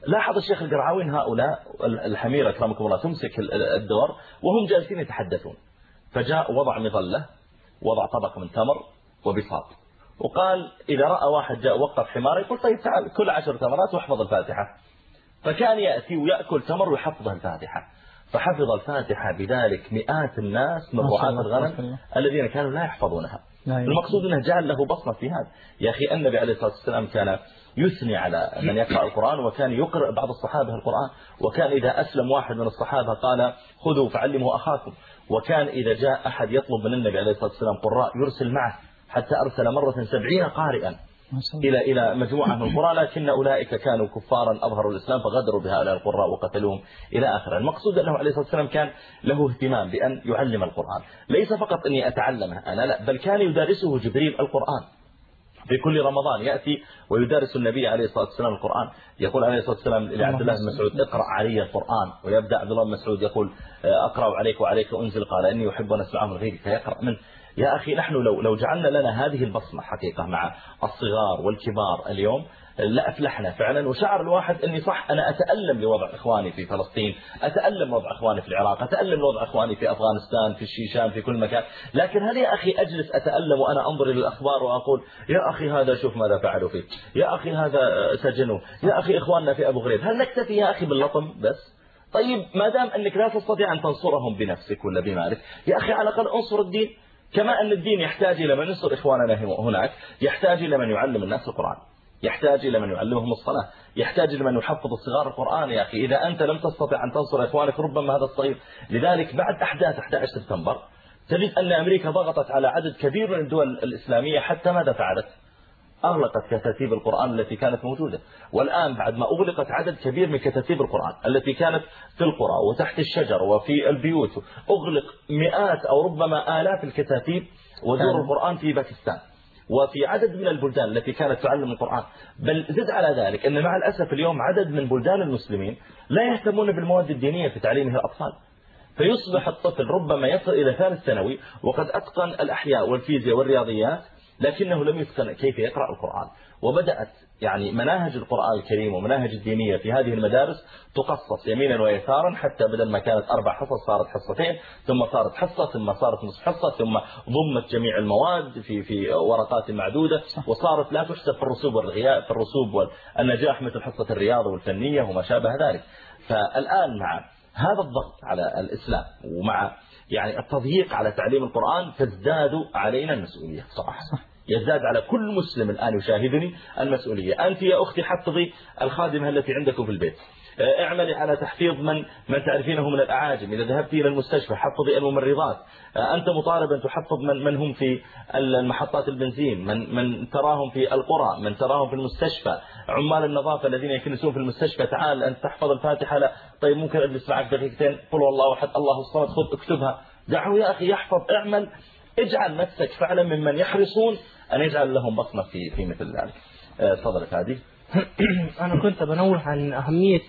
لاحظ الشيخ القرعاوين هؤلاء الحمير أكرمكم الله تمسك الدور وهم جالسين يتحدثون. فجاء وضع مظلة وضع طبق من تمر وبساط. وقال إذا رأى واحد جاء وقف حمار يقول طيب تعال كل عشر تمرات واحفظ الفاتحة. فكان يأتي ويأكل تمر ويحفظ الفاتحة. فحفظ الفاتحة بذلك مئات الناس من رعاة الغنم الذين كانوا لا يحفظونها. المقصود أنه جعل له بصمة في هذا. يا أخي النبي عليه الصلاة والسلام كان يثني على من يقرأ القرآن وكان يقرأ بعض الصحابة القرآن وكان إذا أسلم واحد من الصحابة قال خذوا فعلموا أخاكم وكان إذا جاء أحد يطلب من النبي عليه الصلاة والسلام قراء يرسل معه حتى أرسل مرة سبعين قارئا إلى إلى مجموعة من القراء لكن أولئك كانوا كفارا أظهروا الإسلام فغدروا بهؤلاء القراء وقتلوهم إلى آخره. المقصود أنه عليه الصلاة والسلام كان له اهتمام بأن يعلم القرآن. ليس فقط أني أتعلمه أنا لا بل كان يدارسه جبريل القرآن. في كل رمضان يأتي ويدارس النبي عليه الصلاة والسلام القرآن. يقول عليه الصلاة والسلام لعبد الله بن مسعود اقرأ علي القرآن. ويبدأ عبد الله بن مسعود يقول أقرأ عليك وعليك أنزل قال إني أحب أن أسمع من غيرك فيقرأ منه. يا أخي نحن لو لو جعلنا لنا هذه البصمة حقيقة مع الصغار والكبار اليوم لا أفلحنا فعلا. وشعر الواحد أني صح أنا أتألم لوضع إخواني في فلسطين أتألم لوضع إخواني في العراق أتألم لوضع إخواني في أفغانستان في الشيشان في كل مكان. لكن هل يا أخي أجلس أتألم وأنا أنظر إلى الأخبار وأقول يا أخي هذا شوف ماذا فعلوا فيه. يا أخي هذا سجنوا. يا أخي إخواننا في أبو غريب. هل نكتفي يا أخي باللطم بس؟ طيب ما دام أنك لا تستطيع أن تنصرهم بنفسك ولا بمالك يا أخي على الأقل انصر الدين. كما أن الدين يحتاج إلى من ينصر إخواننا هناك يحتاج إلى من يعلم الناس القرآن. يحتاج إلى من يعلمهم الصلاة يحتاج إلى من يحفظ الصغار القرآن يا أخي إذا أنت لم تستطع أن تنصر إخوانك ربما هذا الصغير. لذلك بعد أحداث 11 سبتمبر تجد أن أمريكا ضغطت على عدد كبير من الدول الإسلامية حتى ماذا فعلت؟ أغلقت كتاتيب القرآن التي كانت موجودة. والآن بعد ما أغلقت عدد كبير من كتاتيب القرآن التي كانت في القرى وتحت الشجر وفي البيوت أغلق مئات أو ربما آلاف الكتاتيب ودور القرآن في باكستان. وفي عدد من البلدان التي كانت تعلم القرآن. بل زد على ذلك أن مع الأسف اليوم عدد من بلدان المسلمين لا يهتمون بالمواد الدينية في تعليمه الأطفال. فيصبح الطفل ربما يصل إلى ثالث ثانوي وقد أتقن الأحياء والفيزياء والرياضيات لكنه لم يتقن كيف يقرأ القرآن. وبدأت يعني مناهج القرآن الكريم ومناهج الدينية في هذه المدارس تقصص يمينا ويسارا حتى بدل ما كانت أربع حصص صارت حصتين ثم صارت حصة ثم صارت نصف حصة ثم ضمت جميع المواد في في ورقات معدودة وصارت لا تحسب في الرسوب والغياء في الرسوب والنجاح مثل حصة الرياضة والفنية وما شابه ذلك. فالآن مع هذا الضغط على الإسلام ومع يعني التضييق على تعليم القرآن تزداد علينا المسؤولية. صراحة يزداد على كل مسلم الآن يشاهدني المسؤولية. أنت يا أختي حفظي الخادمة التي عندكم في البيت. اعملي على تحفيظ من من تعرفينه من الأعاجم. إذا ذهبت إلى المستشفى حفظي الممرضات. أنت مطالب أن تحفظ من, من هم في المحطات البنزين من, من تراهم في القرى من تراهم في المستشفى. عمال النظافة الذين يكنسون في المستشفى تعال أن تحفظ الفاتحة. لا. طيب ممكن أجلس معك دقيقتين؟ قل والله أحد. الله الصمد خذ اكتبها. دعه يا أخي يحفظ اعمل. اجعل نفسك فعلا ممن يحرصون أن يجعل لهم بصمة في في مثل ذلك. تفضل هذه أنا كنت بنوه عن أهمية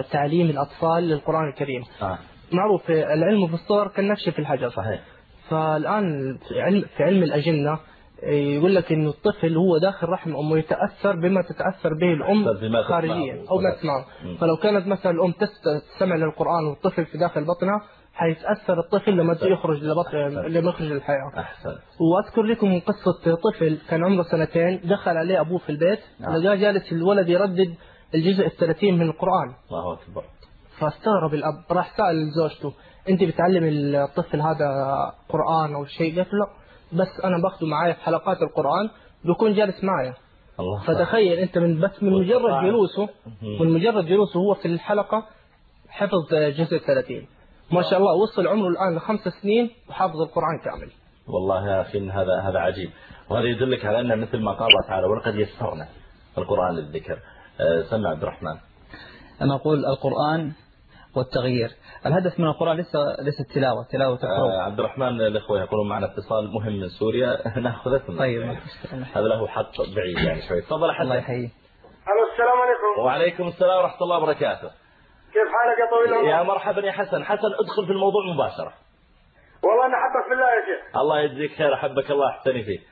تعليم الأطفال للقرآن الكريم. آه. معروف العلم في الصور كالنقش في الحجر. صحيح. فالآن في علم, في علم الأجنة يقول لك انه الطفل هو داخل رحم أمه يتأثر بما تتأثر به الأم خارجيا أو ما تسمعه فلو كانت مثلا الأم تستمع للقرآن والطفل في داخل بطنها حيتأثر الطفل لما يخرج لبط... لما يخرج للحياه أحسن. وأذكر لكم قصة طفل كان عمره سنتين دخل عليه أبوه في البيت نعم. لقاه جالس الولد يردد الجزء الثلاثين من القرآن. الله أكبر. فاستغرب الأب راح سأل زوجته أنت بتعلم الطفل هذا قرآن أو شيء؟ قالت له بس أنا باخده معايا في حلقات القرآن بيكون جالس معايا. الله. فتخيل أنت من بس من مجرد جلوسه من مجرد جلوسه هو في الحلقة حفظ جزء 30 ما شاء الله وصل عمره الآن لخمس سنين وحافظ القرآن كامل. والله يا أخي إن هذا هذا عجيب. وهذا يدلك على أن مثل ما قال الله تعالى ولقد يسرنا القرآن للذكر. آه، سمع عبد الرحمن. أنا أقول القرآن والتغيير. الهدف من القرآن ليس ليس التلاوة تلاوة آه، الحروف. عبد الرحمن الإخوة يقولون معنا اتصال مهم من سوريا. ناخذه ثم طيب هذا له حق بعيد يعني شوي. تفضل الله ألو السلام عليكم. وعليكم السلام ورحمة الله وبركاته. كيف حالك يا طويل العمر؟ يا مرحبا يا حسن. حسن ادخل في الموضوع مباشرة. والله أنا أحبك بالله يا شيخ. الله يجزيك خير. أحبك الله احسني فيك.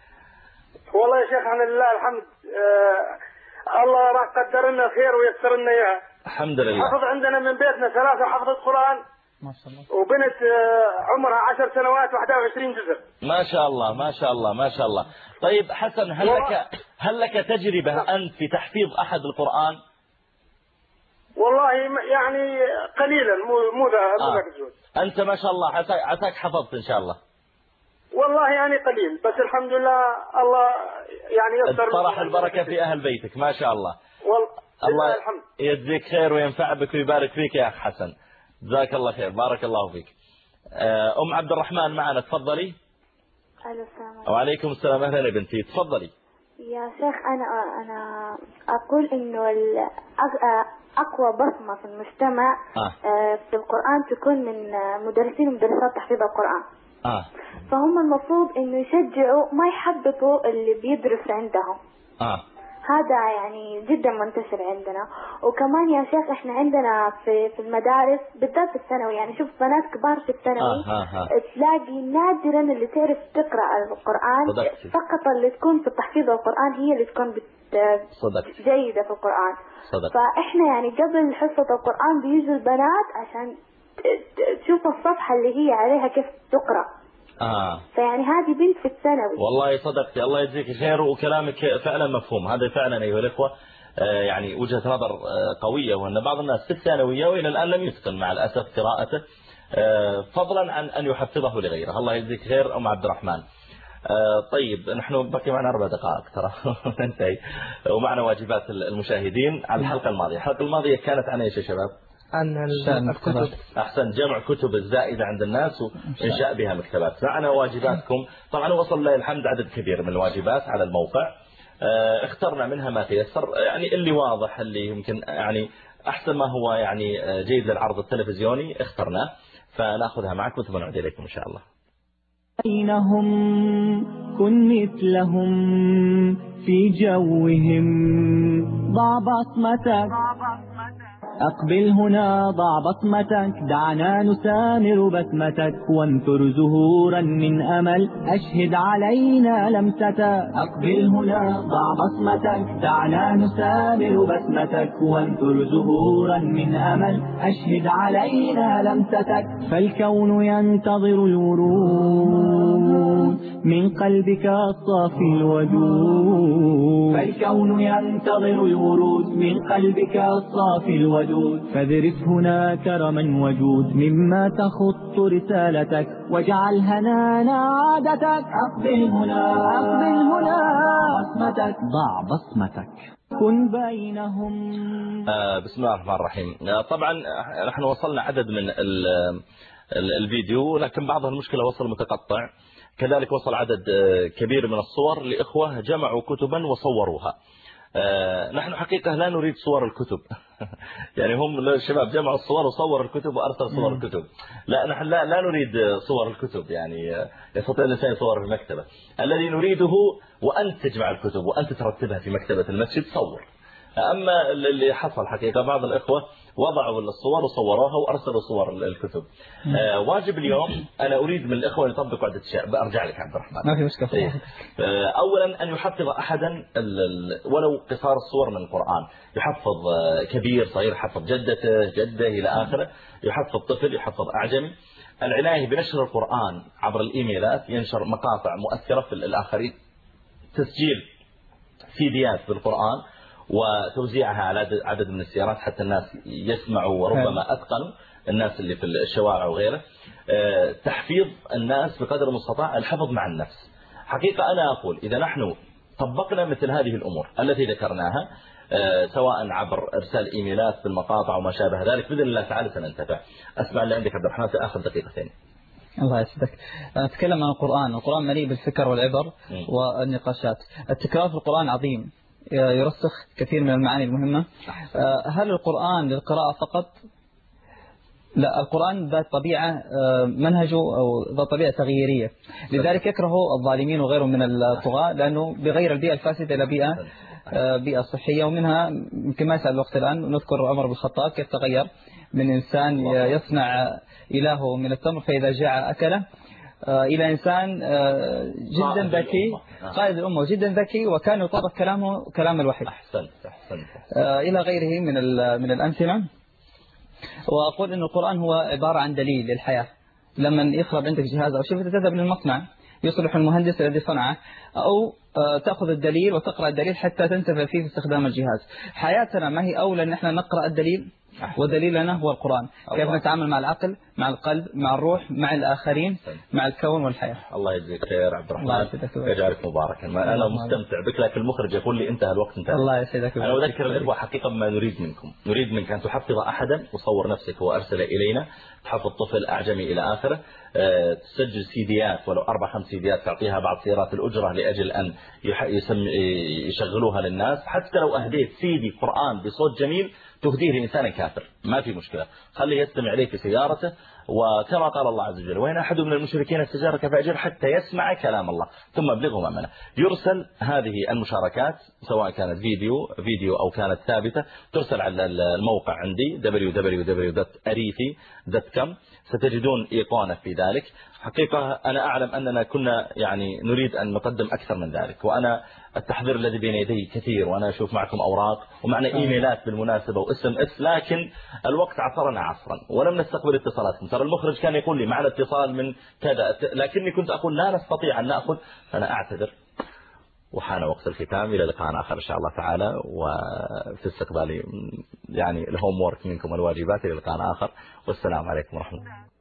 والله يا شيخ إحنا لله الحمد آه الله راح قدر لنا خير ويسر لنا اياها الحمد لله. حفظ عندنا من بيتنا ثلاثة حفظت قرآن. ما شاء الله. وبنت آه عمرها عشر سنوات و21 جزء. ما شاء الله ما شاء الله ما شاء الله. طيب حسن هل لك هل لك تجربة أنت في تحفيظ أحد القرآن؟ والله يعني قليلا مو مو آه. ذاك الزود. أنت ما شاء الله عساك, عساك حفظت إن شاء الله. والله يعني قليل بس الحمد لله الله يعني يسر طرح البركة في أهل بيتك ما شاء الله. وال... الله لله الحمد. يجزيك خير وينفع بك ويبارك فيك يا أخ حسن. جزاك الله خير بارك الله فيك. آه، أم عبد الرحمن معنا تفضلي. ألو السلام عليكم وعليكم السلام أهلا يا بنتي تفضلي. يا شيخ أنا أنا أقول إنه ال- أق- أقوى بصمة في المجتمع آه. آه، في القرآن تكون من آه، مدرسين ومدرسات تحفيظ القرآن آه فهم المفروض إنه يشجعوا ما يحبطوا اللي بيدرس عندهم آه هذا يعني جدا منتشر عندنا وكمان يا شيخ إحنا عندنا في في المدارس بالذات في الثانوي يعني شوف بنات كبار في الثانوي آه، آه، آه. تلاقي نادرا اللي تعرف تقرأ القرآن. فقط اللي تكون في تحفيظ القرآن هي اللي تكون صدقت جيدة في القرآن. صدقت فإحنا يعني قبل حصة القرآن بيجوا البنات عشان تشوف الصفحة اللي هي عليها كيف تقرأ. آه. فيعني هذه بنت في الثانوي. والله صدقتي الله يجزيك خير وكلامك فعلا مفهوم. هذا فعلا أيها الإخوة آه، يعني وجهة نظر آه، قوية وأن بعض الناس في الثانوية وإلى الآن لم يتقن مع الأسف قراءته آه، فضلا عن أن يحفظه لغيره. الله يجزيك خير أم عبد الرحمن. آه، طيب نحن بقي معنا أربع دقائق ترى. ننتهي ومعنا واجبات المشاهدين على الحلقة الماضية. الحلقة الماضية كانت عن إيش يا شباب؟ عن الكتب. أحسن جمع كتب الزائدة عند الناس وإنشاء بها مكتبات. معنا واجباتكم. طبعا وصل لله الحمد عدد كبير من الواجبات على الموقع. آه، اخترنا منها ما تيسر. يعني اللي واضح اللي يمكن يعني أحسن ما هو يعني آه، جيد للعرض التلفزيوني اخترناه. فناخذها معكم ثم نعود إليكم إن شاء الله. بينهم كن مثلهم في جوهم. ضع بصمتك أقبل هنا ضع بصمتك دعنا نسامر بسمتك وانثر زهورا من أمل أشهد علينا لمستك أقبل هنا ضع بصمتك دعنا نسامر بسمتك وانثر زهورا من أمل أشهد علينا لمستك. فالكون ينتظر الورود من قلبك الصافي الودود. فالكون ينتظر الورود من قلبك الصافي الودود. فاذرف هنا كرما وجود. مما تخط رسالتك. واجعل هنانا عادتك. أقبل هنا. أقبل هنا. بصمتك. ضع بصمتك. كن بينهم. آه، بسم الله الرحمن الرحيم. آه، طبعا آه، نحن وصلنا عدد من ال- ال- الفيديو لكن بعضها المشكلة وصل متقطع. كذلك وصل عدد آه، كبير من الصور. لإخوة جمعوا كتبا وصوروها. نحن حقيقة لا نريد صور الكتب. يعني هم الشباب جمعوا الصور وصوروا الكتب وأرسلوا صور الكتب. لا نحن لا, لا نريد صور الكتب يعني آه، يستطيع الإنسان يصور في المكتبة الذي نريده وأنت تجمع الكتب وأنت ترتبها في مكتبة المسجد صور. أما اللي حصل حقيقة بعض الإخوة وضعوا الصور وصوروها وأرسلوا صور الكتب. آه، واجب اليوم أنا أريد من الإخوة أن يطبقوا عدة أشياء برجع لك عبد الرحمن. ما في مشكلة. إيه. آه، أولا أن يحفظ أحدا ولو قصار الصور من القرآن. يحفظ آه، كبير صغير يحفظ جدته جده إلى آخره. يحفظ طفل يحفظ أعجمي. العناية بنشر القرآن عبر الإيميلات. ينشر مقاطع مؤثرة في الآخرين. تسجيل سيديات بالقرآن. وتوزيعها على عدد من السيارات حتى الناس يسمعوا وربما أتقنوا الناس اللي في الشوارع وغيره. آه، تحفيظ الناس بقدر المستطاع الحفظ مع النفس. حقيقة أنا أقول إذا نحن طبقنا مثل هذه الأمور التي ذكرناها آه، سواء عبر إرسال إيميلات بالمقاطع وما شابه ذلك بإذن الله تعالى سننتفع. أسمع اللي عندك عبد الرحمن في آخر دقيقتين. الله يسعدك. نتكلم عن القرآن. القرآن مليء بالفكر والعبر والنقاشات. التكرار في القرآن عظيم. يرسخ كثير من المعاني المهمة. آه، هل القرآن للقراءة فقط؟ لا القرآن ذات طبيعة آه، منهجه أو ذات طبيعة تغييرية. لذلك يكره الظالمين وغيرهم من الطغاة لأنه بغير البيئة الفاسدة إلى بيئة آه، بيئة صحية. ومنها يمكن ما يسأل الوقت الآن نذكر عمر بن الخطاب كيف تغير. من إنسان يصنع إلهه من التمر فإذا جاع أكله إلى إنسان جدا ذكي قائد الأمة جدا ذكي وكان يطابق كلامه كلام الوحي. أحسنت أحسنت إلى غيره من من الأمثلة. وأقول أن القرآن هو عبارة عن دليل للحياة. لما يخرب عندك جهاز أو شيء تذهب للمصنع يصلح المهندس الذي صنعه أو آه، تأخذ الدليل وتقرأ الدليل حتى تنتفع فيه في استخدام الجهاز. حياتنا ما هي أولى أن إحنا نقرأ الدليل؟ ودليلنا هو القرآن. كيف نتعامل مع العقل مع القلب مع الروح مع الآخرين مع الكون والحياة. الله يجزيك خير عبد الرحمن. يجعلك مباركا. أنا مستمتع بك لكن المخرج يقول لي انتهى الوقت انتهى. الله يسعدك أنا أذكر الإخوة حقيقة ما نريد منكم. نريد منك أن تحفظ أحدا وصور نفسك وأرسل إلينا. تحفظ طفل أعجمي إلى آخره. آه، تسجل سيديات ولو أربع خمس سيديات تعطيها بعض سيارات الأجرة لأجل أن يشغلوها للناس. حتى لو أهديت سيدي قرآن بصوت جميل تهديه لإنسان كافر. ما في مشكلة. خليه يستمع إليك في سيارته وكما قال الله عز وجل وين أحد من المشركين استجارك فأجر حتى يسمع كلام الله ثم أبلغه مأمنه يرسل هذه المشاركات سواء كانت فيديو فيديو أو كانت ثابتة ترسل على الموقع عندي www.arifi.com ستجدون إيقونة في ذلك. حقيقة أنا أعلم أننا كنا يعني نريد أن نقدم أكثر من ذلك وأنا التحضير الذي بين يدي كثير وأنا أشوف معكم أوراق ومعنا إيميلات بالمناسبة و SMS لكن الوقت عصرنا عصرا ولم نستقبل اتصالاتكم. ترى المخرج كان يقول لي معنا اتصال من كذا لكني كنت أقول لا نستطيع أن نأخذ فأنا أعتذر. وحان وقت الختام إلى لقاء آخر إن شاء الله تعالى. وفي استقبال يعني ال homework منكم الواجبات إلى لقاء آخر. والسلام عليكم ورحمة الله.